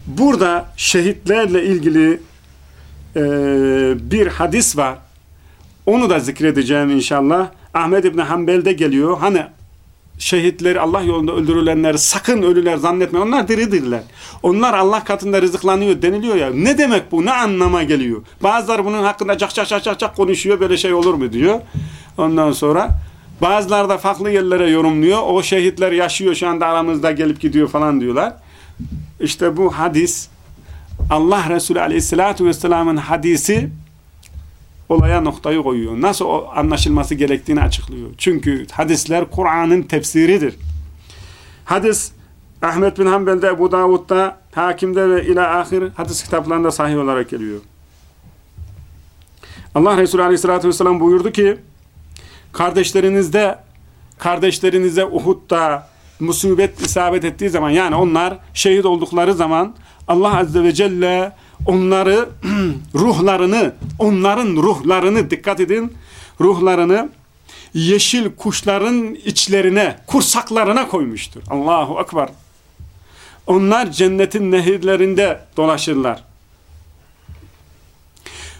Burada şehitlerle ilgili e, bir hadis var. Onu da zikredeceğim inşallah. Ahmed İbni Hanbel'de geliyor. Hani şehitleri Allah yolunda öldürülenleri sakın ölüler zannetme. Onlar diridirler. Onlar Allah katında rızıklanıyor deniliyor ya. Ne demek bu? Ne anlama geliyor? Bazıları bunun hakkında çak çak çak çak, çak konuşuyor. Böyle şey olur mu diyor. Ondan sonra bazıları da farklı yerlere yorumluyor. O şehitler yaşıyor şu anda aramızda gelip gidiyor falan diyorlar. İşte bu hadis Allah Resulü Aleyhisselatü Vesselam'ın hadisi olaya noktayı koyuyor. Nasıl anlaşılması gerektiğini açıklıyor. Çünkü hadisler Kur'an'ın tefsiridir. Hadis Ahmet bin Hanbel'de, Ebu Davud'da, Hakim'de ve ila ahir hadis kitaplarında sahih olarak geliyor. Allah Resulü Aleyhisselatü Vesselam buyurdu ki kardeşlerinizde kardeşlerinize Uhud'da musibet isabet ettiği zaman yani onlar şehit oldukları zaman Allah Azze ve Celle onları [clears throat] ruhlarını onların ruhlarını dikkat edin ruhlarını yeşil kuşların içlerine kursaklarına koymuştur. Allahu Ekber. Onlar cennetin nehirlerinde dolaşırlar.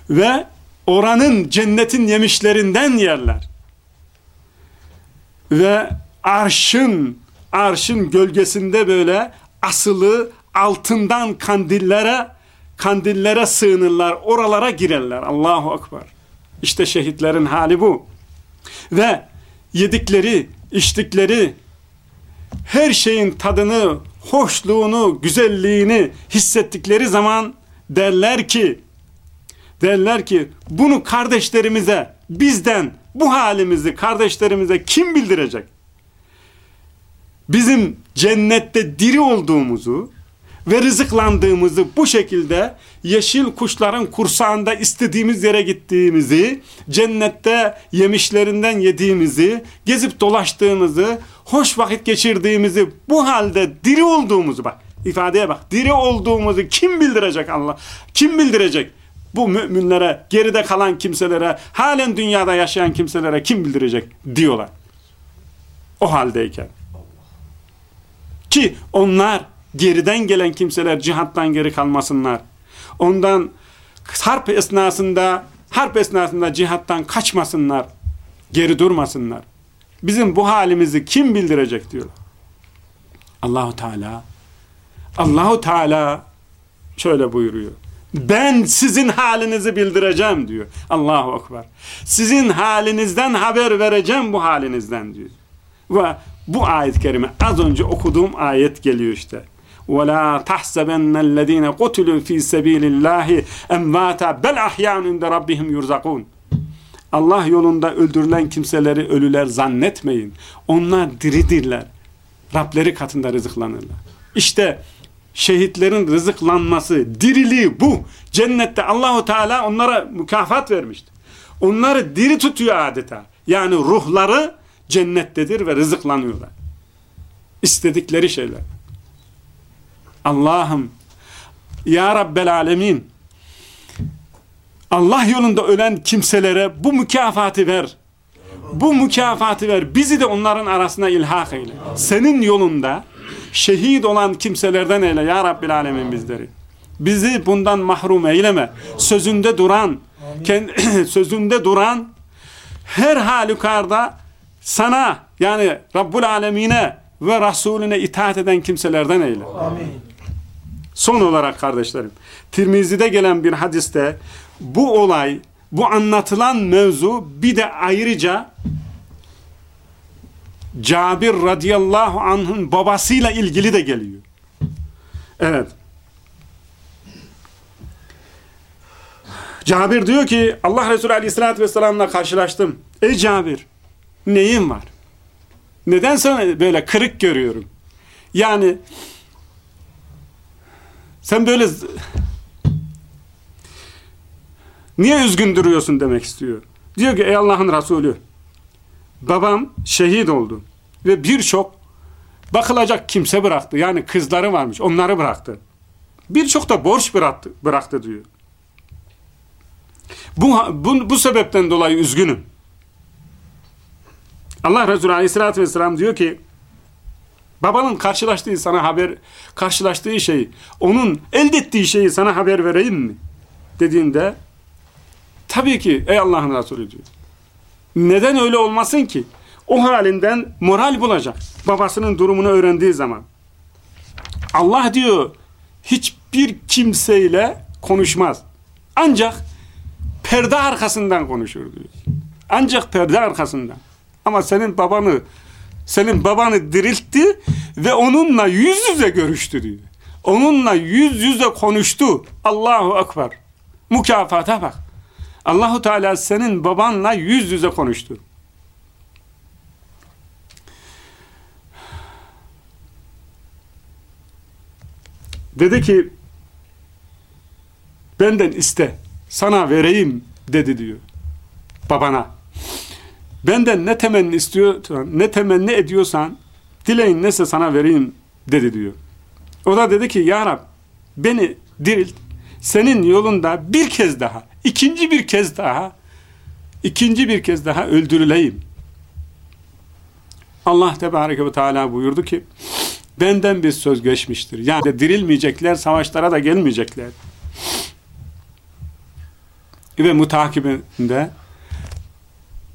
Ve oranın cennetin yemişlerinden yerler. Ve arşın arşın gölgesinde böyle asılı altından kandillere kandillere sığınırlar, oralara girerler. Allahu Ekber. İşte şehitlerin hali bu. Ve yedikleri, içtikleri her şeyin tadını, hoşluğunu, güzelliğini hissettikleri zaman derler ki derler ki bunu kardeşlerimize, bizden bu halimizi kardeşlerimize kim bildirecek? bizim cennette diri olduğumuzu ve rızıklandığımızı bu şekilde yeşil kuşların kursağında istediğimiz yere gittiğimizi, cennette yemişlerinden yediğimizi, gezip dolaştığımızı, hoş vakit geçirdiğimizi, bu halde diri olduğumuzu bak, ifadeye bak, diri olduğumuzu kim bildirecek Allah? Kim bildirecek? bu müminlere, geride kalan kimselere, halen dünyada yaşayan kimselere kim bildirecek diyorlar. O haldeyken. Ki onlar geriden gelen kimseler cihattan geri kalmasınlar. Ondan harp esnasında harp esnasında cihattan kaçmasınlar. Geri durmasınlar. Bizim bu halimizi kim bildirecek diyor. Allahu Teala Allahu Teala şöyle buyuruyor. Ben sizin halinizi bildireceğim diyor. Allahu Ekber. Sizin halinizden haber vereceğim bu halinizden diyor. Ve bu ayet-i kerime az önce okuduğum ayet geliyor işte. وَلَا تَحْسَبَنَّ الَّذ۪ينَ قُتُلُوا ف۪ي سَب۪يلِ اللّٰهِ اَمْوَاتًا بَلْ اَحْيَانٌ اِنْدَ رَبِّهِمْ يُرْزَقُونَ Allah yolunda öldürülen kimseleri ölüler zannetmeyin. Onlar diridirler. Rableri katında rızıklanırlar. İşte şehitlerin rızıklanması, diriliği bu. Cennette Allahu Teala onlara mükafat vermiştir. Onları diri tutuyor adeta. Yani ruhları cennettedir ve rızıklanıyorlar. İstedikleri şeyler. Allah'ım Ya Rabbel Alemin Allah yolunda ölen kimselere bu mükafatı ver. Bu mükafatı ver. Bizi de onların arasına ilhak eyle. Senin yolunda şehit olan kimselerden eyle ya Rabbil Alemin bizleri. Bizi bundan mahrum eyleme. Sözünde duran, [coughs] sözünde duran her halükarda sana yani Rabbul Alemine ve Resulüne itaat eden kimselerden eyle. Amin. Son olarak kardeşlerim, Tirmizi'de gelen bir hadiste bu olay, bu anlatılan mevzu bir de ayrıca Cabir radıyallahu anh'ın babasıyla ilgili de geliyor. Evet. Cabir diyor ki Allah Resulü aleyhissalatü vesselam'la karşılaştım. Ey Cabir neyin var? Neden sana böyle kırık görüyorum? Yani sen böyle niye üzgün duruyorsun demek istiyor. Diyor ki ey Allah'ın Resulü babam şehit oldu ve birçok bakılacak kimse bıraktı. Yani kızları varmış onları bıraktı. Birçok da borç bıraktı, bıraktı diyor. Bu, bu, bu sebepten dolayı üzgünüm. Allah Resulü Aleyhisselatü Vesselam diyor ki babanın karşılaştığı sana haber karşılaştığı şeyi onun elde ettiği şeyi sana haber vereyim mi? Dediğinde tabii ki ey Allah'ın Resulü diyor. Neden öyle olmasın ki? O halinden moral bulacak. Babasının durumunu öğrendiği zaman. Allah diyor hiçbir kimseyle konuşmaz. Ancak perde arkasından konuşur diyor. Ancak perde arkasından. Ama senin babanı senin babanı diriltti ve onunla yüz yüze görüştü diyor. Onunla yüz yüze konuştu. Allahu Ekber. Mükafata bak. Allahu Teala senin babanla yüz yüze konuştu. Dedi ki benden iste sana vereyim dedi diyor babana. Benden ne temenni istiyorsan, ne temenni ediyorsan dileyin neyse sana vereyim dedi diyor. O da dedi ki ya Rab beni dirilt senin yolunda bir kez daha ikinci bir kez daha ikinci bir kez daha öldürüleyim. Allah Tebareke ve Teala buyurdu ki benden bir söz geçmiştir. Yani dirilmeyecekler, savaşlara da gelmeyecekler. Ve mutakibinde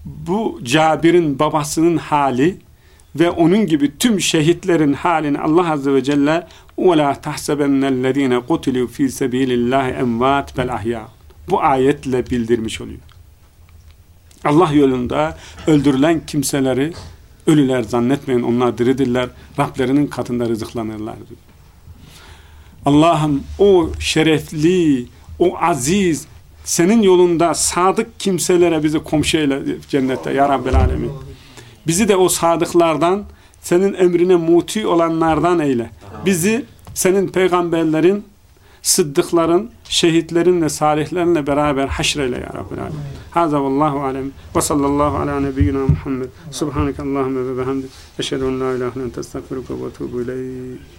bu Cabir'in babasının hali ve onun gibi tüm şehitlerin halini Allah Azze ve Celle وَلَا تَحْسَبَنَّ الَّذ۪ينَ قُتِلُوا ف۪ي سَب۪يلِ اللّٰهِ اَمْوَاتِ بَالْاَحْيَاءِ Bu ayetle bildirmiş oluyor. Allah yolunda öldürülen kimseleri ölüler zannetmeyin onlar diridirler. Rablerinin katında rızıklanırlar diyor. Allah'ım o şerefli, o aziz, senin yolunda sadık kimselere bizi komşu eyle cennette ya Rabbel Alemin. Bizi de o sadıklardan, senin emrine muti olanlardan eyle. Bizi senin peygamberlerin, sıddıkların, şehitlerin ve salihlerinle beraber haşreyle ya Rabbel Alemin. Haza vallahu alem ve sallallahu ala nebiyyina Muhammed. Subhaneke Allahümme ve behamdik. Eşhedü en la ilahe ente estağfiruke ve etûbü ileyk.